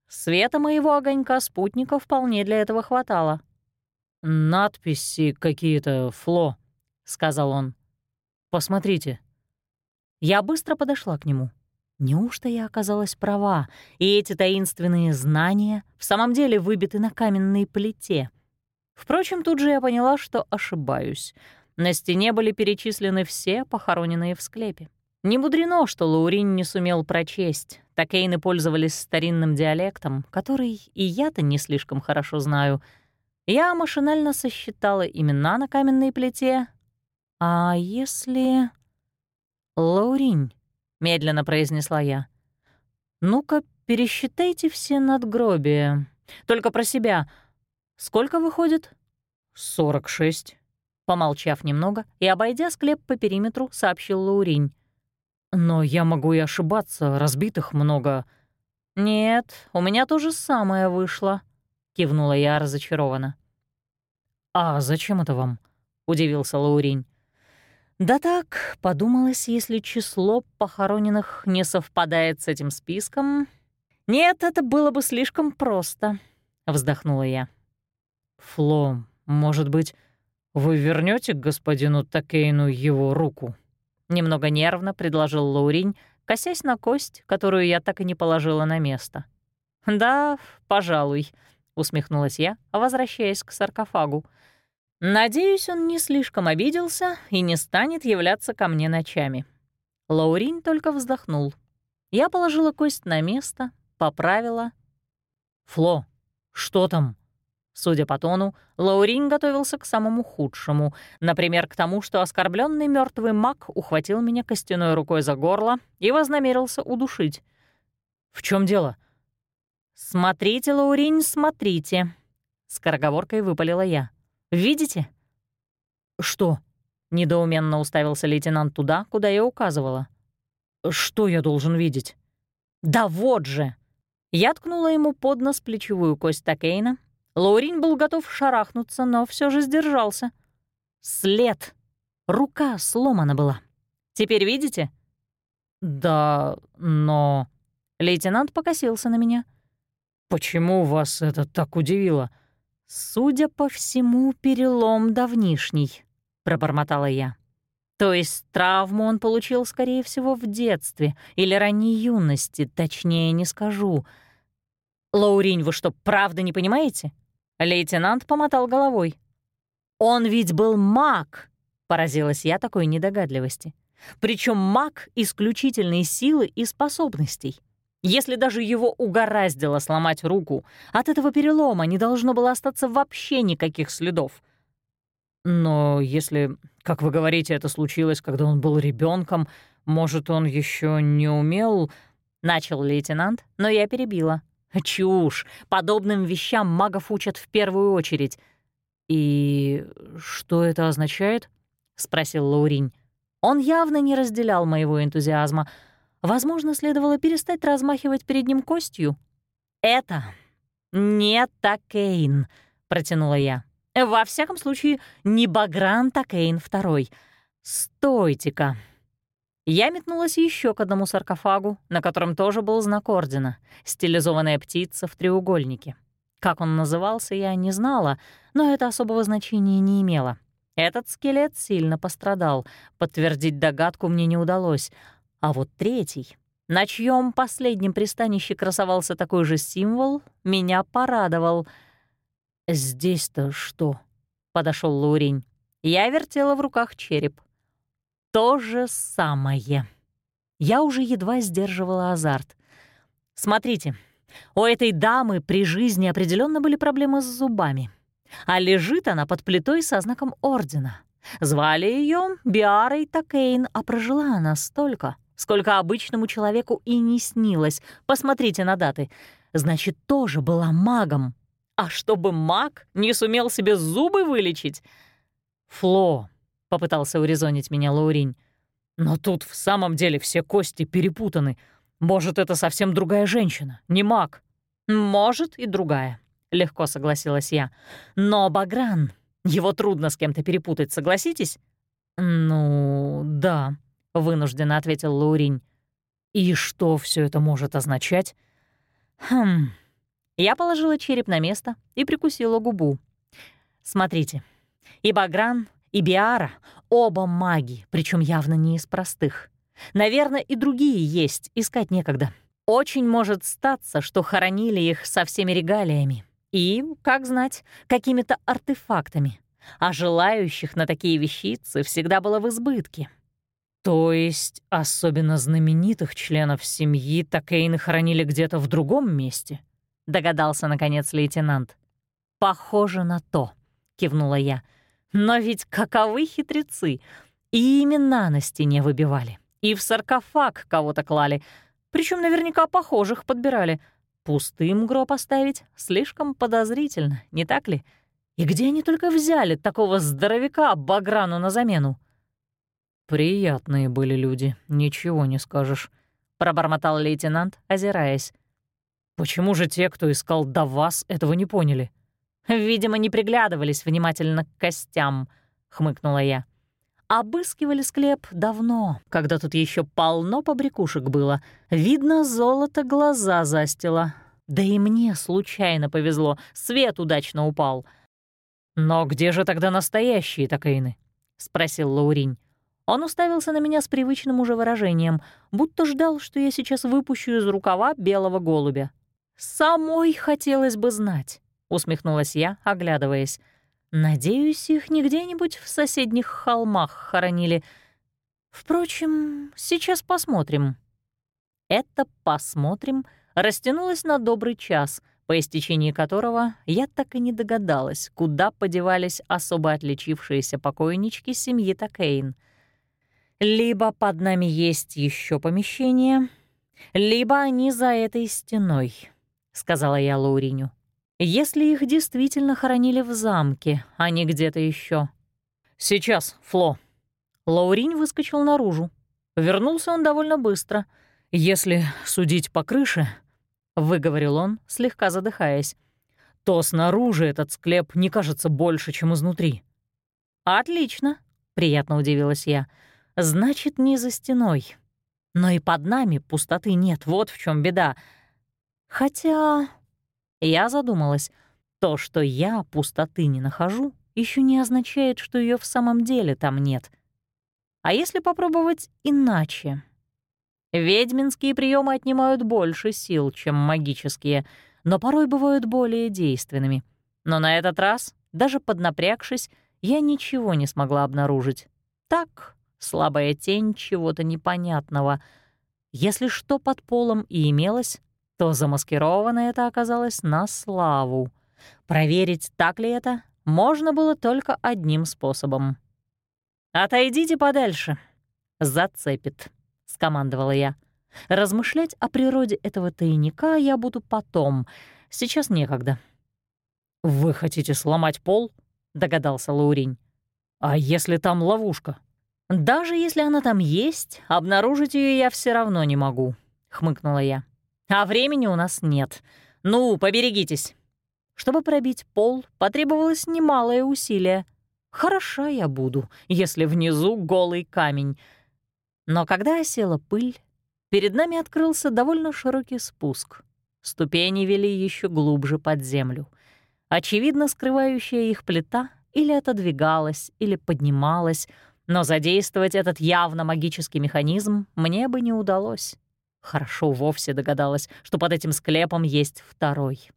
Света моего огонька спутника вполне для этого хватало. «Надписи какие-то, Фло», — сказал он. «Посмотрите». Я быстро подошла к нему. Неужто я оказалась права, и эти таинственные знания в самом деле выбиты на каменной плите? Впрочем, тут же я поняла, что ошибаюсь. На стене были перечислены все похороненные в склепе. Не мудрено, что Лаурин не сумел прочесть. Такейны пользовались старинным диалектом, который и я-то не слишком хорошо знаю. Я машинально сосчитала имена на каменной плите. А если... Лауринь, — медленно произнесла я. «Ну-ка, пересчитайте все надгробия. Только про себя. Сколько выходит?» «Сорок шесть». Помолчав немного и обойдя склеп по периметру, сообщил Лауринь. «Но я могу и ошибаться, разбитых много». «Нет, у меня то же самое вышло», — кивнула я разочарованно. «А зачем это вам?» — удивился Лауринь. Да так, подумалось, если число похороненных не совпадает с этим списком. Нет, это было бы слишком просто, вздохнула я. Фло, может быть, вы вернете господину Такейну его руку? Немного нервно предложил Лауринь, косясь на кость, которую я так и не положила на место. «Да, пожалуй», — усмехнулась я, возвращаясь к саркофагу. Надеюсь, он не слишком обиделся и не станет являться ко мне ночами. Лаурин только вздохнул. Я положила кость на место, поправила. «Фло, что там?» Судя по тону, Лаурин готовился к самому худшему, например, к тому, что оскорбленный мертвый маг ухватил меня костяной рукой за горло и вознамерился удушить. «В чем дело?» «Смотрите, Лаурин, смотрите», — скороговоркой выпалила я. Видите?» «Что?» — недоуменно уставился лейтенант туда, куда я указывала. «Что я должен видеть?» «Да вот же!» Я ткнула ему под нос плечевую кость Такейна. Лаурин был готов шарахнуться, но все же сдержался. След. Рука сломана была. Теперь видите? «Да, но...» Лейтенант покосился на меня. «Почему вас это так удивило?» «Судя по всему, перелом давнишний», — пробормотала я. То есть травму он получил, скорее всего, в детстве или ранней юности, точнее не скажу. «Лауринь, вы что, правда не понимаете?» Лейтенант помотал головой. «Он ведь был маг!» — поразилась я такой недогадливости. Причем маг исключительной силы и способностей. Если даже его угораздило сломать руку, от этого перелома не должно было остаться вообще никаких следов. Но если, как вы говорите, это случилось, когда он был ребенком, может, он еще не умел... Начал лейтенант, но я перебила. Чушь! Подобным вещам магов учат в первую очередь. «И что это означает?» — спросил Лауринь. Он явно не разделял моего энтузиазма — Возможно, следовало перестать размахивать перед ним костью. «Это не Такейн», — протянула я. «Во всяком случае, не Багран Такейн второй. Стойте-ка». Я метнулась еще к одному саркофагу, на котором тоже был знак ордена — стилизованная птица в треугольнике. Как он назывался, я не знала, но это особого значения не имело. Этот скелет сильно пострадал, подтвердить догадку мне не удалось — а вот третий, на чьем последнем пристанище красовался такой же символ, меня порадовал. «Здесь-то что?» — подошел Лаурень. Я вертела в руках череп. То же самое. Я уже едва сдерживала азарт. Смотрите, у этой дамы при жизни определенно были проблемы с зубами. А лежит она под плитой со знаком ордена. Звали ее Биарой Такейн, а прожила она столько, сколько обычному человеку и не снилось. Посмотрите на даты. Значит, тоже была магом. А чтобы маг не сумел себе зубы вылечить? «Фло», — попытался урезонить меня Лауринь, «но тут в самом деле все кости перепутаны. Может, это совсем другая женщина, не маг?» «Может, и другая», — легко согласилась я. «Но Багран, его трудно с кем-то перепутать, согласитесь?» «Ну, да», — вынужденно ответил Лауринь. «И что все это может означать?» «Хм...» Я положила череп на место и прикусила губу. «Смотрите, и Багран, и Биара — оба маги, причем явно не из простых. Наверное, и другие есть, искать некогда. Очень может статься, что хоронили их со всеми регалиями. И, как знать, какими-то артефактами. А желающих на такие вещицы всегда было в избытке. То есть особенно знаменитых членов семьи Такейны хоронили где-то в другом месте? Догадался, наконец, лейтенант. «Похоже на то», — кивнула я. «Но ведь каковы хитрецы! И имена на стене выбивали, и в саркофаг кого-то клали, причем наверняка похожих подбирали. Пустым гроб оставить слишком подозрительно, не так ли? И где они только взяли такого здоровяка Баграну на замену?» «Приятные были люди, ничего не скажешь», — пробормотал лейтенант, озираясь. «Почему же те, кто искал до вас, этого не поняли?» «Видимо, не приглядывались внимательно к костям», — хмыкнула я. «Обыскивали склеп давно, когда тут еще полно побрякушек было. Видно, золото глаза застило. Да и мне случайно повезло, свет удачно упал». «Но где же тогда настоящие такейны?» — спросил Лауринь. Он уставился на меня с привычным уже выражением, будто ждал, что я сейчас выпущу из рукава белого голубя. «Самой хотелось бы знать», — усмехнулась я, оглядываясь. «Надеюсь, их не где-нибудь в соседних холмах хоронили. Впрочем, сейчас посмотрим». Это «посмотрим» растянулось на добрый час, по истечении которого я так и не догадалась, куда подевались особо отличившиеся покойнички семьи Такейн — либо под нами есть еще помещение, либо они за этой стеной, сказала я Лауриню. Если их действительно хоронили в замке, а не где-то еще. Сейчас, Фло. Лауринь выскочил наружу. Вернулся он довольно быстро. Если судить по крыше, выговорил он, слегка задыхаясь, то снаружи этот склеп не кажется больше, чем изнутри. Отлично, приятно удивилась я. Значит, не за стеной. Но и под нами пустоты нет, вот в чем беда. Хотя... Я задумалась. То, что я пустоты не нахожу, еще не означает, что ее в самом деле там нет. А если попробовать иначе? Ведьминские приемы отнимают больше сил, чем магические, но порой бывают более действенными. Но на этот раз, даже поднапрягшись, я ничего не смогла обнаружить. Так, слабая тень чего-то непонятного. Если что под полом и имелось, то замаскировано это оказалось на славу. Проверить, так ли это, можно было только одним способом. «Отойдите подальше», — зацепит, — скомандовала я. Размышлять о природе этого тайника я буду потом, сейчас некогда. «Вы хотите сломать пол?» — догадался Лауринь. «А если там ловушка?» «Даже если она там есть, обнаружить ее я все равно не могу», — хмыкнула я. «А времени у нас нет. Ну, поберегитесь». Чтобы пробить пол, потребовалось немалое усилие. Хороша я буду, если внизу голый камень. Но когда осела пыль, перед нами открылся довольно широкий спуск. Ступени вели еще глубже под землю. Очевидно, скрывающая их плита или отодвигалась, или поднималась — но задействовать этот явно магический механизм мне бы не удалось. Хорошо вовсе догадалась, что под этим склепом есть второй.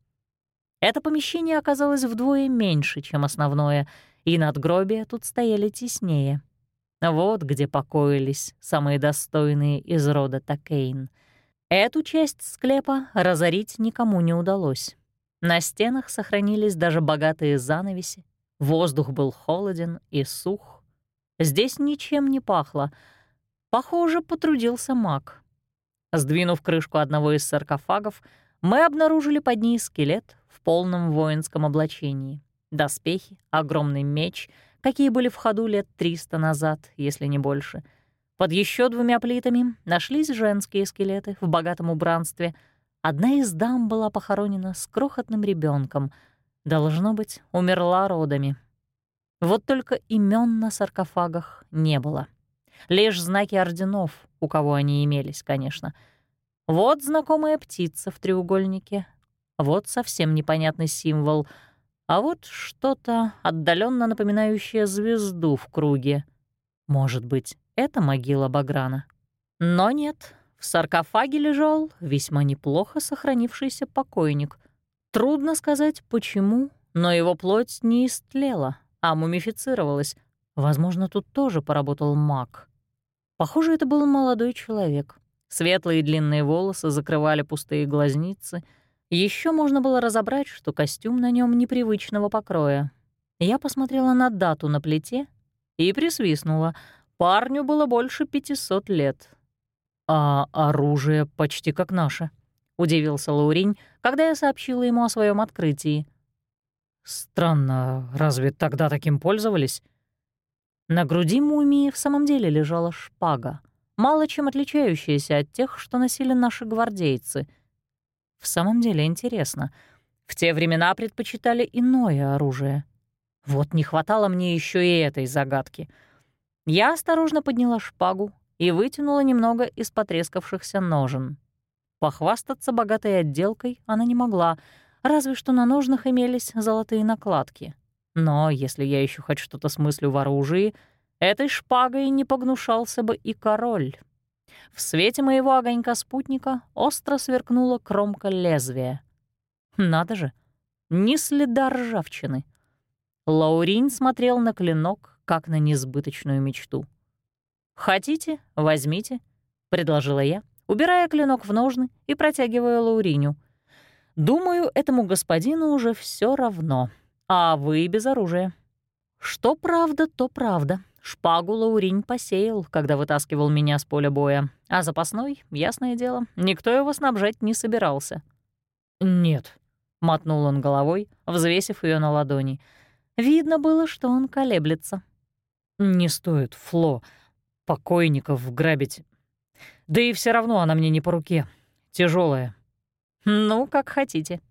Это помещение оказалось вдвое меньше, чем основное, и надгробия тут стояли теснее. Вот где покоились самые достойные из рода Такейн. Эту часть склепа разорить никому не удалось. На стенах сохранились даже богатые занавеси, воздух был холоден и сух, Здесь ничем не пахло. Похоже, потрудился маг. Сдвинув крышку одного из саркофагов, мы обнаружили под ней скелет в полном воинском облачении. Доспехи, огромный меч, какие были в ходу лет 300 назад, если не больше. Под еще двумя плитами нашлись женские скелеты в богатом убранстве. Одна из дам была похоронена с крохотным ребенком. Должно быть, умерла родами. Вот только имен на саркофагах не было. Лишь знаки орденов, у кого они имелись, конечно. Вот знакомая птица в треугольнике, вот совсем непонятный символ, а вот что-то отдаленно напоминающее звезду в круге. Может быть, это могила Баграна? Но нет, в саркофаге лежал весьма неплохо сохранившийся покойник. Трудно сказать, почему, но его плоть не истлела, а мумифицировалась. Возможно, тут тоже поработал маг. Похоже, это был молодой человек. Светлые длинные волосы закрывали пустые глазницы. Еще можно было разобрать, что костюм на нем непривычного покроя. Я посмотрела на дату на плите и присвистнула. Парню было больше 500 лет. «А оружие почти как наше», — удивился Лауринь, когда я сообщила ему о своем открытии — Странно, разве тогда таким пользовались? На груди мумии в самом деле лежала шпага, мало чем отличающаяся от тех, что носили наши гвардейцы. В самом деле интересно, в те времена предпочитали иное оружие. Вот не хватало мне еще и этой загадки. Я осторожно подняла шпагу и вытянула немного из потрескавшихся ножен. Похвастаться богатой отделкой она не могла — разве что на ножнах имелись золотые накладки. Но если я еще хоть что-то смыслю в оружии, этой шпагой не погнушался бы и король. В свете моего огонька спутника остро сверкнула кромка лезвия. Надо же, ни следа ржавчины. Лаурин смотрел на клинок, как на несбыточную мечту. «Хотите, возьмите», — предложила я, убирая клинок в ножны и протягивая Лауриню — Думаю, этому господину уже все равно, а вы без оружия. Что правда, то правда. Шпагу Лауринь посеял, когда вытаскивал меня с поля боя, а запасной, ясное дело, никто его снабжать не собирался. «Нет», — мотнул он головой, взвесив ее на ладони. Видно было, что он колеблется. «Не стоит, Фло, покойников грабить. Да и все равно она мне не по руке, тяжелая. «Ну, как хотите».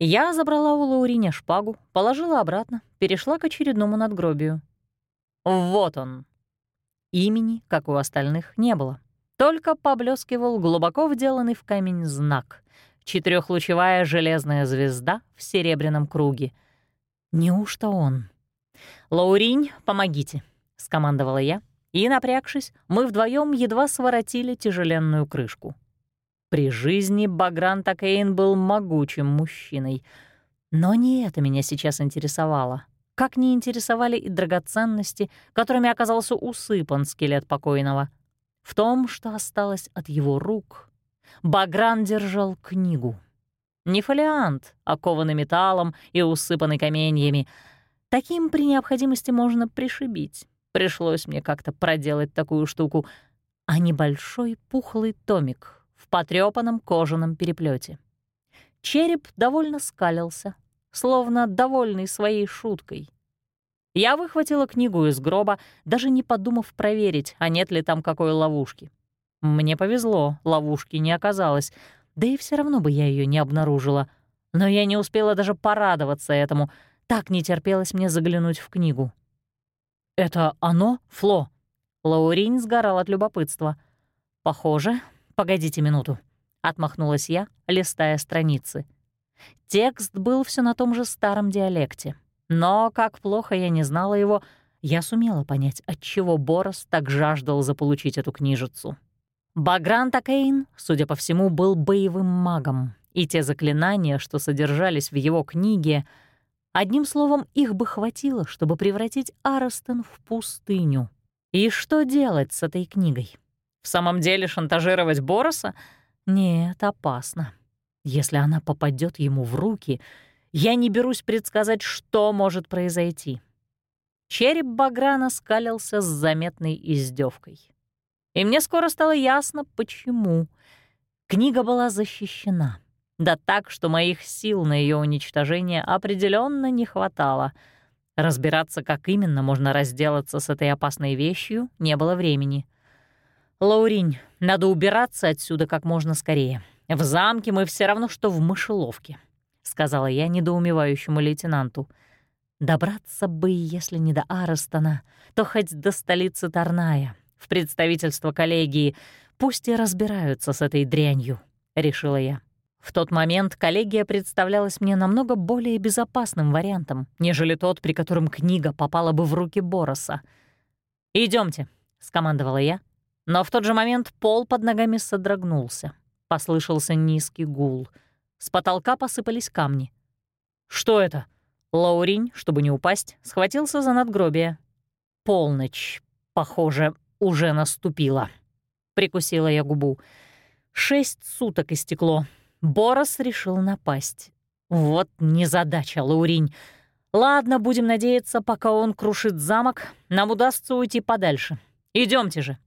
Я забрала у Лауриня шпагу, положила обратно, перешла к очередному надгробию. Вот он. Имени, как у остальных, не было. Только поблескивал глубоко вделанный в камень знак — четырехлучевая железная звезда в серебряном круге. Неужто он? «Лауринь, помогите», — скомандовала я, и, напрягшись, мы вдвоем едва своротили тяжеленную крышку. При жизни Багран Такейн был могучим мужчиной. Но не это меня сейчас интересовало. Как не интересовали и драгоценности, которыми оказался усыпан скелет покойного. В том, что осталось от его рук, Багран держал книгу. Не фолиант, окованный металлом и усыпанный каменьями. Таким при необходимости можно пришибить. Пришлось мне как-то проделать такую штуку. А небольшой пухлый томик — в потрёпанном кожаном переплете. Череп довольно скалился, словно довольный своей шуткой. Я выхватила книгу из гроба, даже не подумав проверить, а нет ли там какой ловушки. Мне повезло, ловушки не оказалось, да и все равно бы я ее не обнаружила. Но я не успела даже порадоваться этому, так не терпелось мне заглянуть в книгу. «Это оно, Фло?» Лаурин сгорал от любопытства. «Похоже, «Погодите минуту», — отмахнулась я, листая страницы. Текст был все на том же старом диалекте. Но, как плохо я не знала его, я сумела понять, отчего Борос так жаждал заполучить эту книжицу. Багран Такейн, судя по всему, был боевым магом, и те заклинания, что содержались в его книге, одним словом, их бы хватило, чтобы превратить Аростен в пустыню. И что делать с этой книгой? В самом деле шантажировать Бороса? Нет, опасно. Если она попадет ему в руки, я не берусь предсказать, что может произойти. Череп Баграна скалился с заметной издевкой. И мне скоро стало ясно, почему. Книга была защищена. Да так, что моих сил на ее уничтожение определенно не хватало. Разбираться, как именно можно разделаться с этой опасной вещью, не было времени. «Лауринь, надо убираться отсюда как можно скорее. В замке мы все равно, что в мышеловке», — сказала я недоумевающему лейтенанту. «Добраться бы, если не до Арестона, то хоть до столицы Тарная, в представительство коллегии. Пусть и разбираются с этой дрянью», — решила я. В тот момент коллегия представлялась мне намного более безопасным вариантом, нежели тот, при котором книга попала бы в руки Бороса. Идемте, скомандовала я, но в тот же момент пол под ногами содрогнулся. Послышался низкий гул. С потолка посыпались камни. «Что это?» Лауринь, чтобы не упасть, схватился за надгробие. «Полночь, похоже, уже наступила». Прикусила я губу. «Шесть суток истекло. Борос решил напасть. Вот незадача, Лауринь. Ладно, будем надеяться, пока он крушит замок, нам удастся уйти подальше. Идемте же».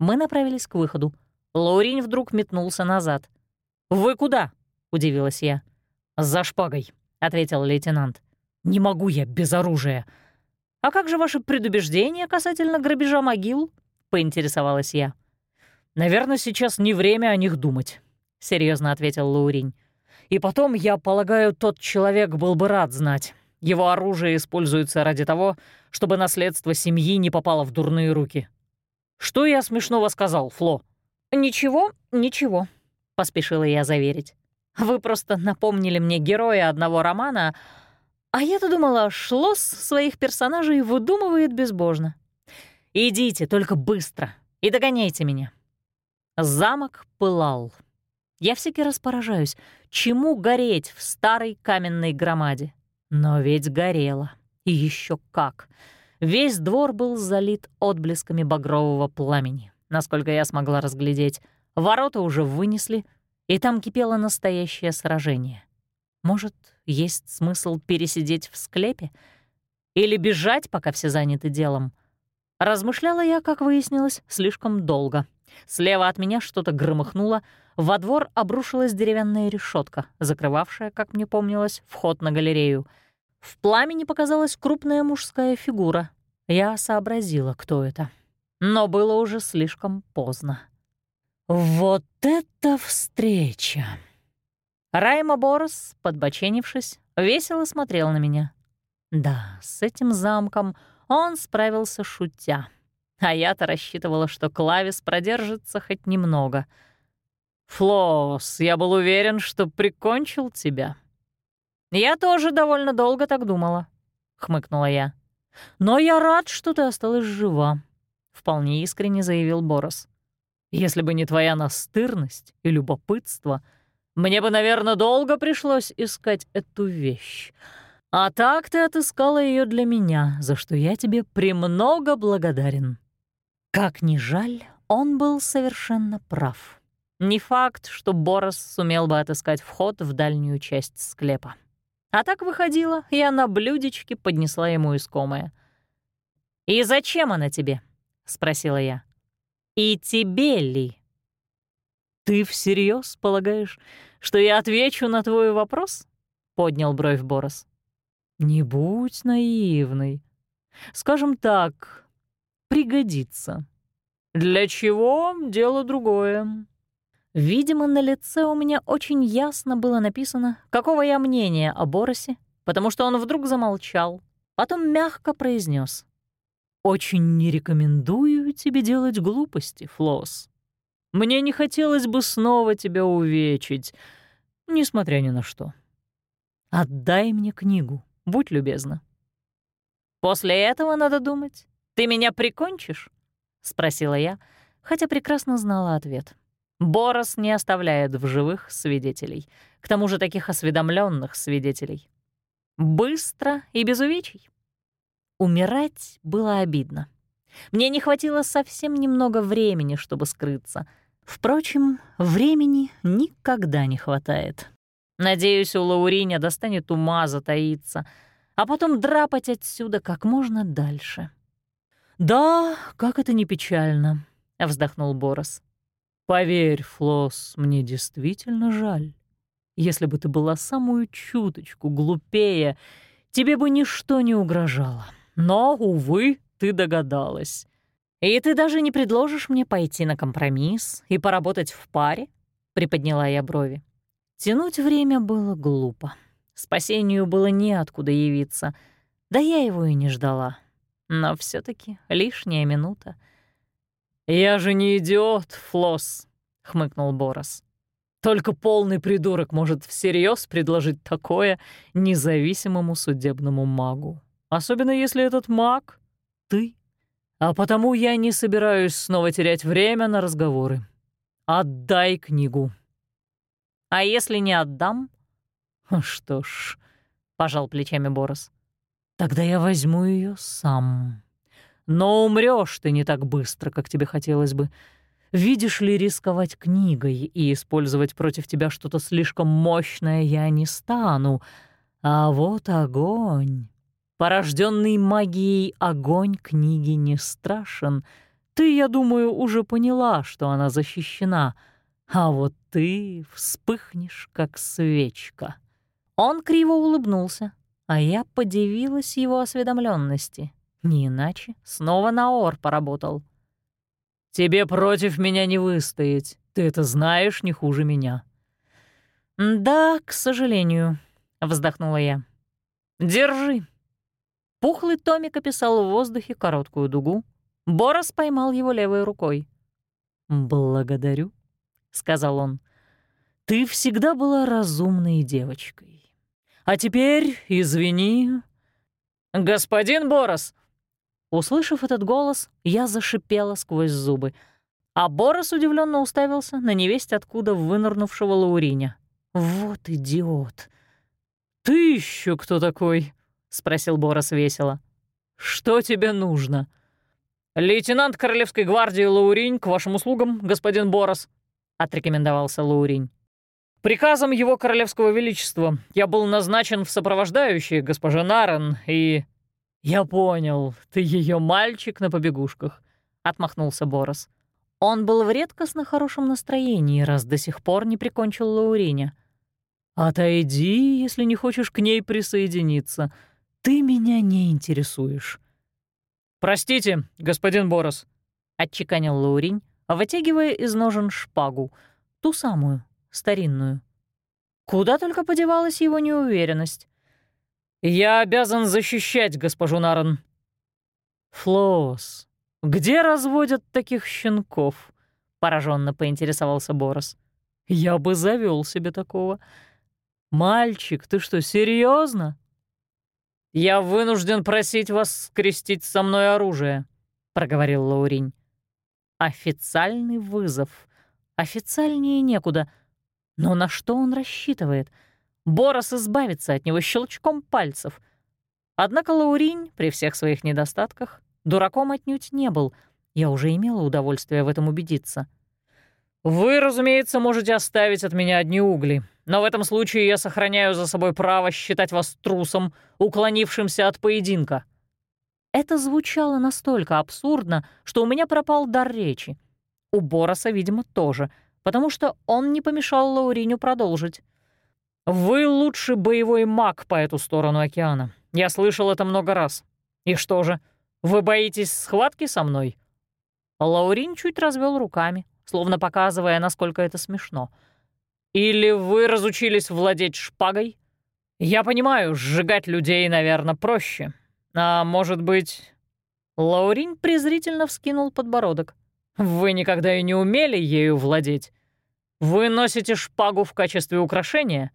Мы направились к выходу. Лаурин вдруг метнулся назад. «Вы куда?» — удивилась я. «За шпагой», — ответил лейтенант. «Не могу я без оружия». «А как же ваше предубеждение касательно грабежа могил?» — поинтересовалась я. «Наверное, сейчас не время о них думать», — серьезно ответил Лаурин. «И потом, я полагаю, тот человек был бы рад знать. Его оружие используется ради того, чтобы наследство семьи не попало в дурные руки. «Что я смешного сказал, Фло?» «Ничего, ничего», — поспешила я заверить. «Вы просто напомнили мне героя одного романа, а я-то думала, Шлосс своих персонажей выдумывает безбожно. Идите, только быстро, и догоняйте меня». Замок пылал. Я всякий раз поражаюсь, чему гореть в старой каменной громаде. Но ведь горело. И еще как. Весь двор был залит отблесками багрового пламени, насколько я смогла разглядеть. Ворота уже вынесли, и там кипело настоящее сражение. Может, есть смысл пересидеть в склепе? Или бежать, пока все заняты делом? Размышляла я, как выяснилось, слишком долго. Слева от меня что-то громыхнуло, во двор обрушилась деревянная решетка, закрывавшая, как мне помнилось, вход на галерею — в пламени показалась крупная мужская фигура. Я сообразила, кто это. Но было уже слишком поздно. «Вот это встреча!» Райма Борос, подбоченившись, весело смотрел на меня. Да, с этим замком он справился шутя. А я-то рассчитывала, что Клавис продержится хоть немного. «Флос, я был уверен, что прикончил тебя», «Я тоже довольно долго так думала», — хмыкнула я. «Но я рад, что ты осталась жива», — вполне искренне заявил Борос. «Если бы не твоя настырность и любопытство, мне бы, наверное, долго пришлось искать эту вещь. А так ты отыскала ее для меня, за что я тебе премного благодарен». Как ни жаль, он был совершенно прав. Не факт, что Борос сумел бы отыскать вход в дальнюю часть склепа. А так выходило, я на блюдечке поднесла ему искомое. «И зачем она тебе?» — спросила я. «И тебе ли?» «Ты всерьез полагаешь, что я отвечу на твой вопрос?» — поднял бровь Борос. «Не будь наивной. Скажем так, пригодится. Для чего — дело другое. Видимо, на лице у меня очень ясно было написано, какого я мнения о Боросе, потому что он вдруг замолчал, потом мягко произнес: «Очень не рекомендую тебе делать глупости, Флосс. Мне не хотелось бы снова тебя увечить, несмотря ни на что. Отдай мне книгу, будь любезна». «После этого, надо думать, ты меня прикончишь?» — спросила я, хотя прекрасно знала ответ. Борос не оставляет в живых свидетелей, к тому же таких осведомленных свидетелей. Быстро и без увечий. Умирать было обидно. Мне не хватило совсем немного времени, чтобы скрыться. Впрочем, времени никогда не хватает. Надеюсь, у Лауриня достанет ума затаиться. а потом драпать отсюда как можно дальше. «Да, как это не печально», — вздохнул Борос. «Поверь, Флос, мне действительно жаль. Если бы ты была самую чуточку глупее, тебе бы ничто не угрожало. Но, увы, ты догадалась. И ты даже не предложишь мне пойти на компромисс и поработать в паре?» — приподняла я брови. Тянуть время было глупо. Спасению было неоткуда явиться. Да я его и не ждала. Но все таки лишняя минута. «Я же не идиот, Флосс», — хмыкнул Борос. «Только полный придурок может всерьез предложить такое независимому судебному магу. Особенно если этот маг — ты. А потому я не собираюсь снова терять время на разговоры. Отдай книгу». «А если не отдам?» «Что ж», — пожал плечами Борос, — «тогда я возьму ее сам. Но умрешь ты не так быстро, как тебе хотелось бы. Видишь ли, рисковать книгой и использовать против тебя что-то слишком мощное я не стану. А вот огонь. Порожденный магией огонь книги не страшен. Ты, я думаю, уже поняла, что она защищена. А вот ты вспыхнешь, как свечка». Он криво улыбнулся, а я подивилась его осведомленности. Не иначе, снова на ор поработал. «Тебе против меня не выстоять, ты это знаешь не хуже меня». «Да, к сожалению», — вздохнула я. «Держи». Пухлый Томик описал в воздухе короткую дугу. Борос поймал его левой рукой. «Благодарю», — сказал он. «Ты всегда была разумной девочкой. А теперь, извини...» «Господин Борос!» Услышав этот голос, я зашипела сквозь зубы, а Борос удивленно уставился на невесть откуда вынырнувшего Лауриня. «Вот идиот!» «Ты еще кто такой?» — спросил Борос весело. «Что тебе нужно?» «Лейтенант Королевской гвардии Лауринь к вашим услугам, господин Борос», — отрекомендовался Лауринь. Приказом его королевского величества я был назначен в сопровождающие госпожа Нарен и... «Я понял, ты ее мальчик на побегушках», — отмахнулся Борос. Он был в редкостно хорошем настроении, раз до сих пор не прикончил Лауриня. «Отойди, если не хочешь к ней присоединиться. Ты меня не интересуешь». «Простите, господин Борос», — отчеканил Лауринь, вытягивая из ножен шпагу, ту самую, старинную. Куда только подевалась его неуверенность. «Я обязан защищать госпожу Наран». «Флос, где разводят таких щенков?» — пораженно поинтересовался Борос. «Я бы завел себе такого. Мальчик, ты что, серьезно? «Я вынужден просить вас скрестить со мной оружие», — проговорил Лауринь. «Официальный вызов. Официальнее некуда. Но на что он рассчитывает? Борос избавится от него щелчком пальцев. Однако Лауринь, при всех своих недостатках, дураком отнюдь не был. Я уже имела удовольствие в этом убедиться. «Вы, разумеется, можете оставить от меня одни угли, но в этом случае я сохраняю за собой право считать вас трусом, уклонившимся от поединка». Это звучало настолько абсурдно, что у меня пропал дар речи. У Бороса, видимо, тоже — потому что он не помешал Лауриню продолжить. «Вы лучший боевой маг по эту сторону океана. Я слышал это много раз. И что же, вы боитесь схватки со мной?» Лаурин чуть развел руками, словно показывая, насколько это смешно. «Или вы разучились владеть шпагой? Я понимаю, сжигать людей, наверное, проще. А может быть...» Лаурин презрительно вскинул подбородок. Вы никогда и не умели ею владеть. Вы носите шпагу в качестве украшения?»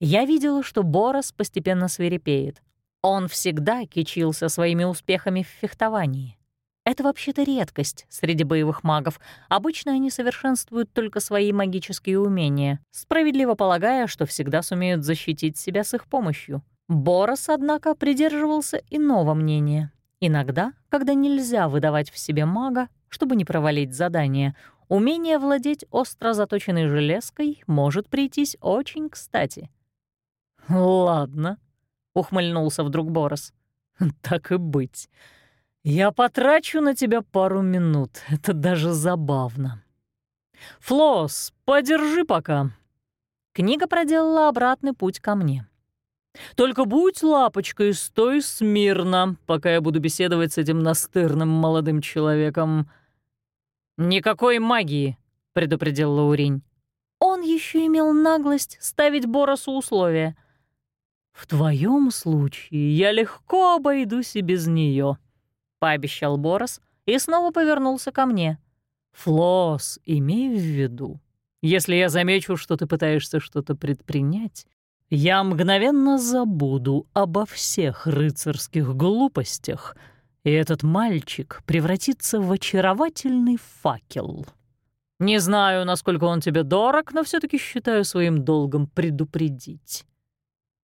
Я видела, что Борос постепенно свирепеет. Он всегда кичился своими успехами в фехтовании. Это вообще-то редкость среди боевых магов. Обычно они совершенствуют только свои магические умения, справедливо полагая, что всегда сумеют защитить себя с их помощью. Борос, однако, придерживался иного мнения. Иногда, когда нельзя выдавать в себе мага, чтобы не провалить задание, умение владеть остро заточенной железкой может прийтись очень кстати. «Ладно», — ухмыльнулся вдруг Борос. «Так и быть. Я потрачу на тебя пару минут. Это даже забавно. Флос, подержи пока». Книга проделала обратный путь ко мне. «Только будь лапочкой, стой смирно, пока я буду беседовать с этим настырным молодым человеком». «Никакой магии», — предупредил Лаурень. Он еще имел наглость ставить Боросу условия. «В твоем случае я легко обойдусь и без нее, пообещал Борос и снова повернулся ко мне. «Флос, имей в виду, если я замечу, что ты пытаешься что-то предпринять, я мгновенно забуду обо всех рыцарских глупостях, и этот мальчик превратится в очаровательный факел. Не знаю, насколько он тебе дорог, но все таки считаю своим долгом предупредить».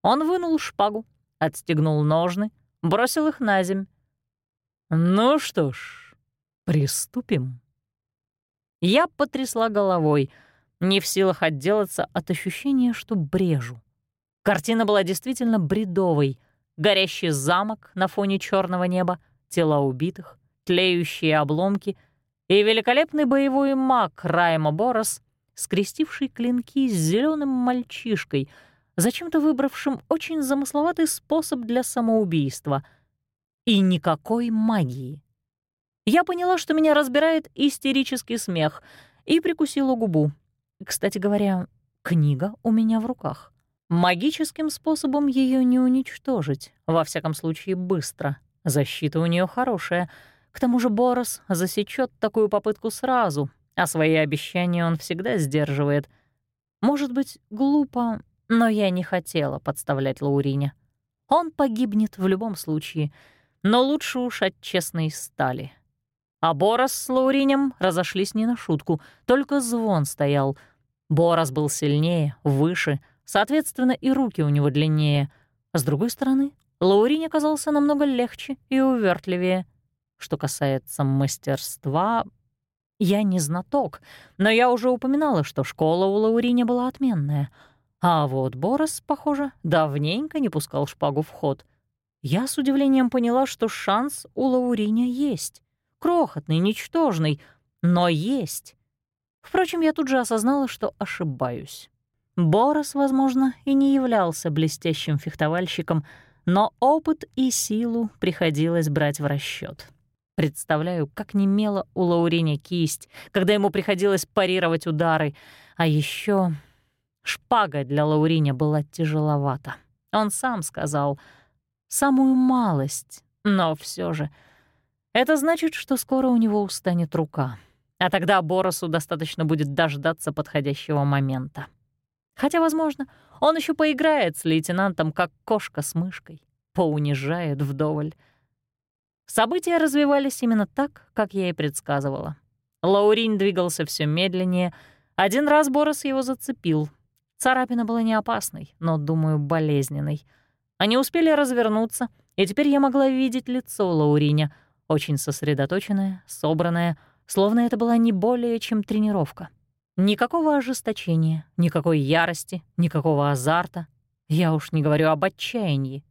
Он вынул шпагу, отстегнул ножны, бросил их на земь. «Ну что ж, приступим». Я потрясла головой, не в силах отделаться от ощущения, что брежу. Картина была действительно бредовой. Горящий замок на фоне черного неба, тела убитых, тлеющие обломки и великолепный боевой маг Райма Борос, скрестивший клинки с зеленым мальчишкой, зачем-то выбравшим очень замысловатый способ для самоубийства. И никакой магии. Я поняла, что меня разбирает истерический смех, и прикусила губу. Кстати говоря, книга у меня в руках. Магическим способом ее не уничтожить, во всяком случае быстро. Защита у нее хорошая. К тому же Борос засечет такую попытку сразу, а свои обещания он всегда сдерживает. Может быть, глупо, но я не хотела подставлять Лауриня. Он погибнет в любом случае, но лучше уж от честной стали. А Борос с Лауринем разошлись не на шутку, только звон стоял. Борос был сильнее, выше, соответственно, и руки у него длиннее. С другой стороны, Лаурин оказался намного легче и увертливее. Что касается мастерства, я не знаток, но я уже упоминала, что школа у Лауриня была отменная. А вот Борос, похоже, давненько не пускал шпагу в ход. Я с удивлением поняла, что шанс у Лауриня есть крохотный, ничтожный, но есть. Впрочем, я тут же осознала, что ошибаюсь. Борос, возможно, и не являлся блестящим фехтовальщиком, но опыт и силу приходилось брать в расчет. Представляю, как немела у Лауриня кисть, когда ему приходилось парировать удары. А еще шпага для Лауриня была тяжеловата. Он сам сказал «самую малость», но все же — это значит, что скоро у него устанет рука, а тогда Боросу достаточно будет дождаться подходящего момента. Хотя, возможно, он еще поиграет с лейтенантом, как кошка с мышкой, поунижает вдоволь. События развивались именно так, как я и предсказывала. Лаурин двигался все медленнее. Один раз Борос его зацепил. Царапина была не опасной, но, думаю, болезненной. Они успели развернуться, и теперь я могла видеть лицо Лауриня — очень сосредоточенная, собранная, словно это была не более чем тренировка. Никакого ожесточения, никакой ярости, никакого азарта. Я уж не говорю об отчаянии.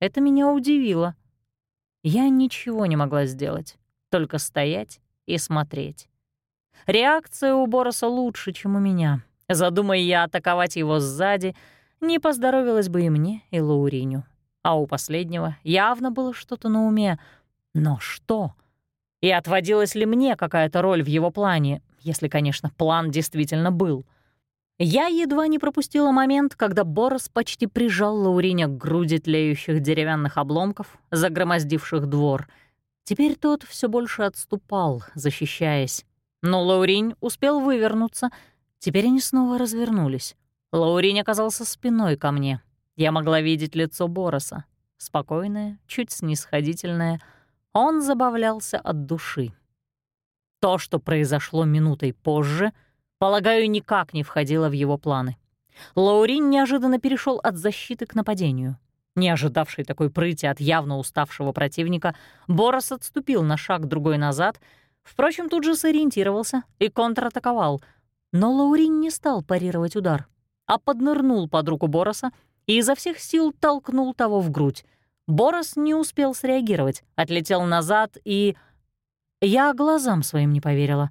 Это меня удивило. Я ничего не могла сделать, только стоять и смотреть. Реакция у Бороса лучше, чем у меня. Задумая я атаковать его сзади, не поздоровилось бы и мне, и Лауриню. А у последнего явно было что-то на уме — но что? И отводилась ли мне какая-то роль в его плане, если, конечно, план действительно был? Я едва не пропустила момент, когда Борос почти прижал Лауриня к груди тлеющих деревянных обломков, загромоздивших двор. Теперь тот все больше отступал, защищаясь. Но Лауринь успел вывернуться. Теперь они снова развернулись. Лауринь оказался спиной ко мне. Я могла видеть лицо Бороса. Спокойное, чуть снисходительное — он забавлялся от души. То, что произошло минутой позже, полагаю, никак не входило в его планы. Лаурин неожиданно перешел от защиты к нападению. Не ожидавший такой прыти от явно уставшего противника, Борос отступил на шаг другой назад, впрочем, тут же сориентировался и контратаковал. Но Лаурин не стал парировать удар, а поднырнул под руку Бороса и изо всех сил толкнул того в грудь. Борос не успел среагировать, отлетел назад и... Я глазам своим не поверила.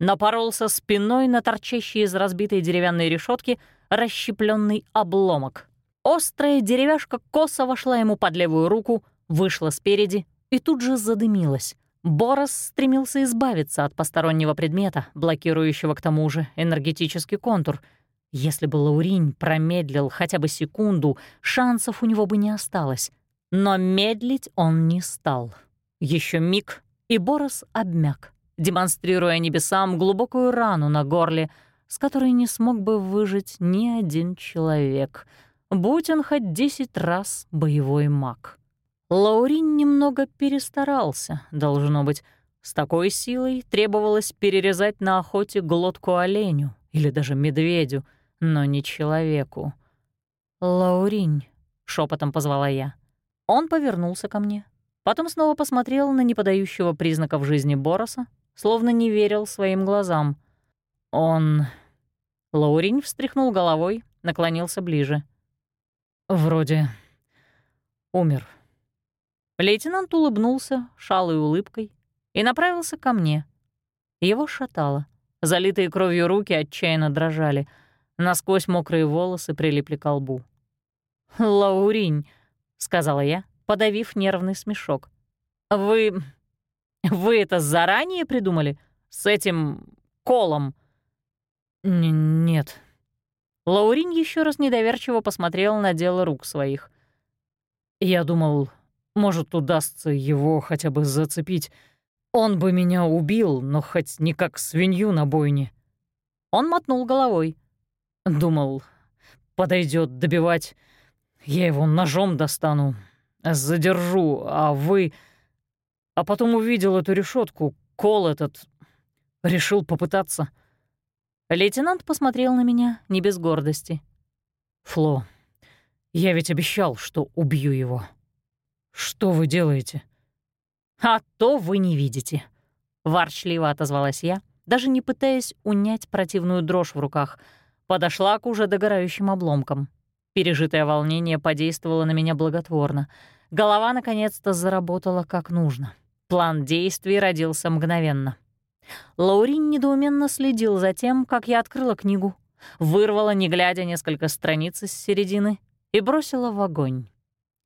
Напоролся спиной на торчащий из разбитой деревянной решетки расщепленный обломок. Острая деревяшка косо вошла ему под левую руку, вышла спереди и тут же задымилась. Борос стремился избавиться от постороннего предмета, блокирующего к тому же энергетический контур. Если бы Лауринь промедлил хотя бы секунду, шансов у него бы не осталось. Но медлить он не стал. Еще миг, и Борос обмяк, демонстрируя небесам глубокую рану на горле, с которой не смог бы выжить ни один человек, будь он хоть десять раз боевой маг. Лаурин немного перестарался, должно быть. С такой силой требовалось перерезать на охоте глотку оленю или даже медведю, но не человеку. «Лауринь», — шепотом позвала я. Он повернулся ко мне, потом снова посмотрел на неподающего признаков жизни Бороса, словно не верил своим глазам. Он... Лауринь встряхнул головой, наклонился ближе. «Вроде умер». Лейтенант улыбнулся шалой улыбкой и направился ко мне. Его шатало. Залитые кровью руки отчаянно дрожали. Насквозь мокрые волосы прилипли к лбу. «Лауринь», — сказала я, подавив нервный смешок. «Вы... вы это заранее придумали? С этим колом?» Н «Нет». Лаурин еще раз недоверчиво посмотрел на дело рук своих. «Я думал, может, удастся его хотя бы зацепить. Он бы меня убил, но хоть не как свинью на бойне. Он мотнул головой. Думал, подойдет добивать. Я его ножом достану, задержу, а вы... А потом увидел эту решетку, кол этот. Решил попытаться. Лейтенант посмотрел на меня не без гордости. «Фло, я ведь обещал, что убью его». «Что вы делаете?» «А то вы не видите», — ворчливо отозвалась я, даже не пытаясь унять противную дрожь в руках. Подошла к уже догорающим обломкам. Пережитое волнение подействовало на меня благотворно. Голова наконец-то заработала как нужно. План действий родился мгновенно. Лаурин недоуменно следил за тем, как я открыла книгу, вырвала, не глядя, несколько страниц из середины и бросила в огонь.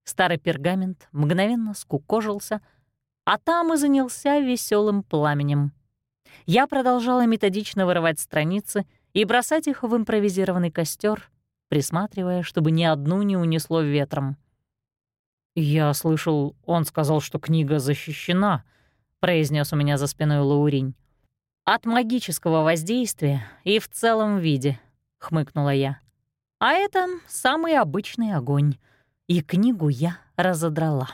Старый пергамент мгновенно скукожился, а там и занялся веселым пламенем. Я продолжала методично вырывать страницы и бросать их в импровизированный костер, присматривая, чтобы ни одну не унесло ветром. «Я слышал, он сказал, что книга защищена», — произнес у меня за спиной Лауринь. «От магического воздействия и в целом виде», — хмыкнула я. «А это самый обычный огонь и книгу я разодрала.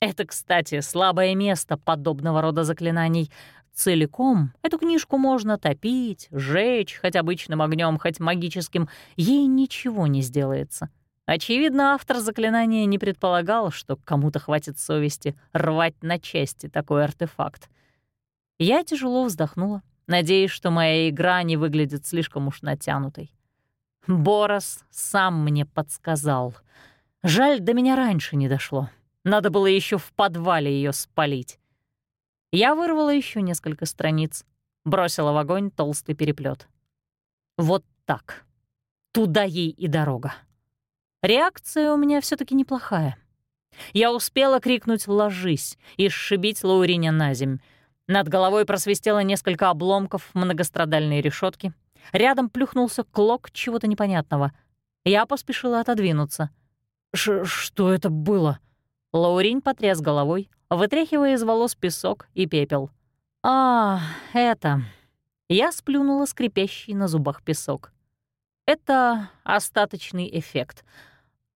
Это, кстати, слабое место подобного рода заклинаний. Целиком эту книжку можно топить, сжечь хоть обычным огнем, хоть магическим, ей ничего не сделается. Очевидно, автор заклинания не предполагал, что кому-то хватит совести рвать на части такой артефакт. Я тяжело вздохнула, надеясь, что моя игра не выглядит слишком уж натянутой. Борос сам мне подсказал — Жаль, до меня раньше не дошло. Надо было еще в подвале ее спалить. Я вырвала еще несколько страниц, бросила в огонь толстый переплет. Вот так. Туда ей и дорога. Реакция у меня все таки неплохая. Я успела крикнуть «ложись» и сшибить Лауриня на земь. Над головой просвистело несколько обломков многострадальной решетки. Рядом плюхнулся клок чего-то непонятного. Я поспешила отодвинуться — Ш «Что это было?» Лаурин потряс головой, вытряхивая из волос песок и пепел. «А, это...» Я сплюнула скрипящий на зубах песок. «Это остаточный эффект.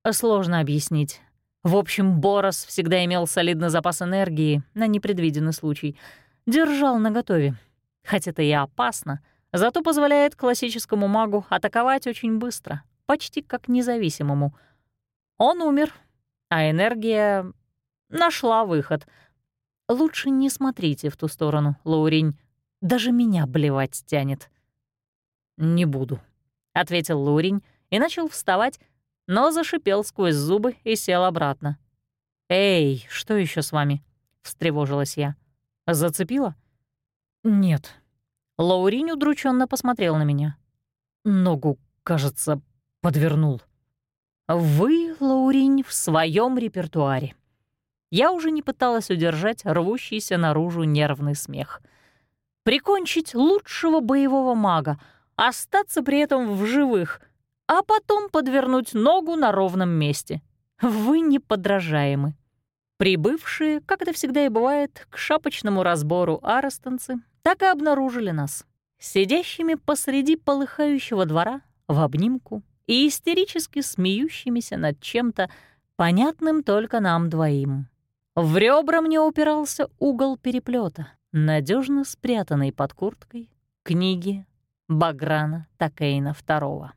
Сложно объяснить. В общем, Борос всегда имел солидный запас энергии на непредвиденный случай. Держал наготове. Хоть это и опасно, зато позволяет классическому магу атаковать очень быстро, почти как независимому — он умер, а энергия нашла выход. Лучше не смотрите в ту сторону, Лауринь. Даже меня блевать тянет. «Не буду», — ответил Лауринь и начал вставать, но зашипел сквозь зубы и сел обратно. «Эй, что еще с вами?» — встревожилась я. «Зацепила?» «Нет». Лауринь удрученно посмотрел на меня. «Ногу, кажется, подвернул». «Вы, Лауринь, в своем репертуаре». Я уже не пыталась удержать рвущийся наружу нервный смех. Прикончить лучшего боевого мага, остаться при этом в живых, а потом подвернуть ногу на ровном месте. Вы неподражаемы. Прибывшие, как это всегда и бывает, к шапочному разбору арестонцы так и обнаружили нас, сидящими посреди полыхающего двора в обнимку и истерически смеющимися над чем-то, понятным только нам двоим. В ребра мне упирался угол переплета, надежно спрятанный под курткой книги Баграна Такейна II.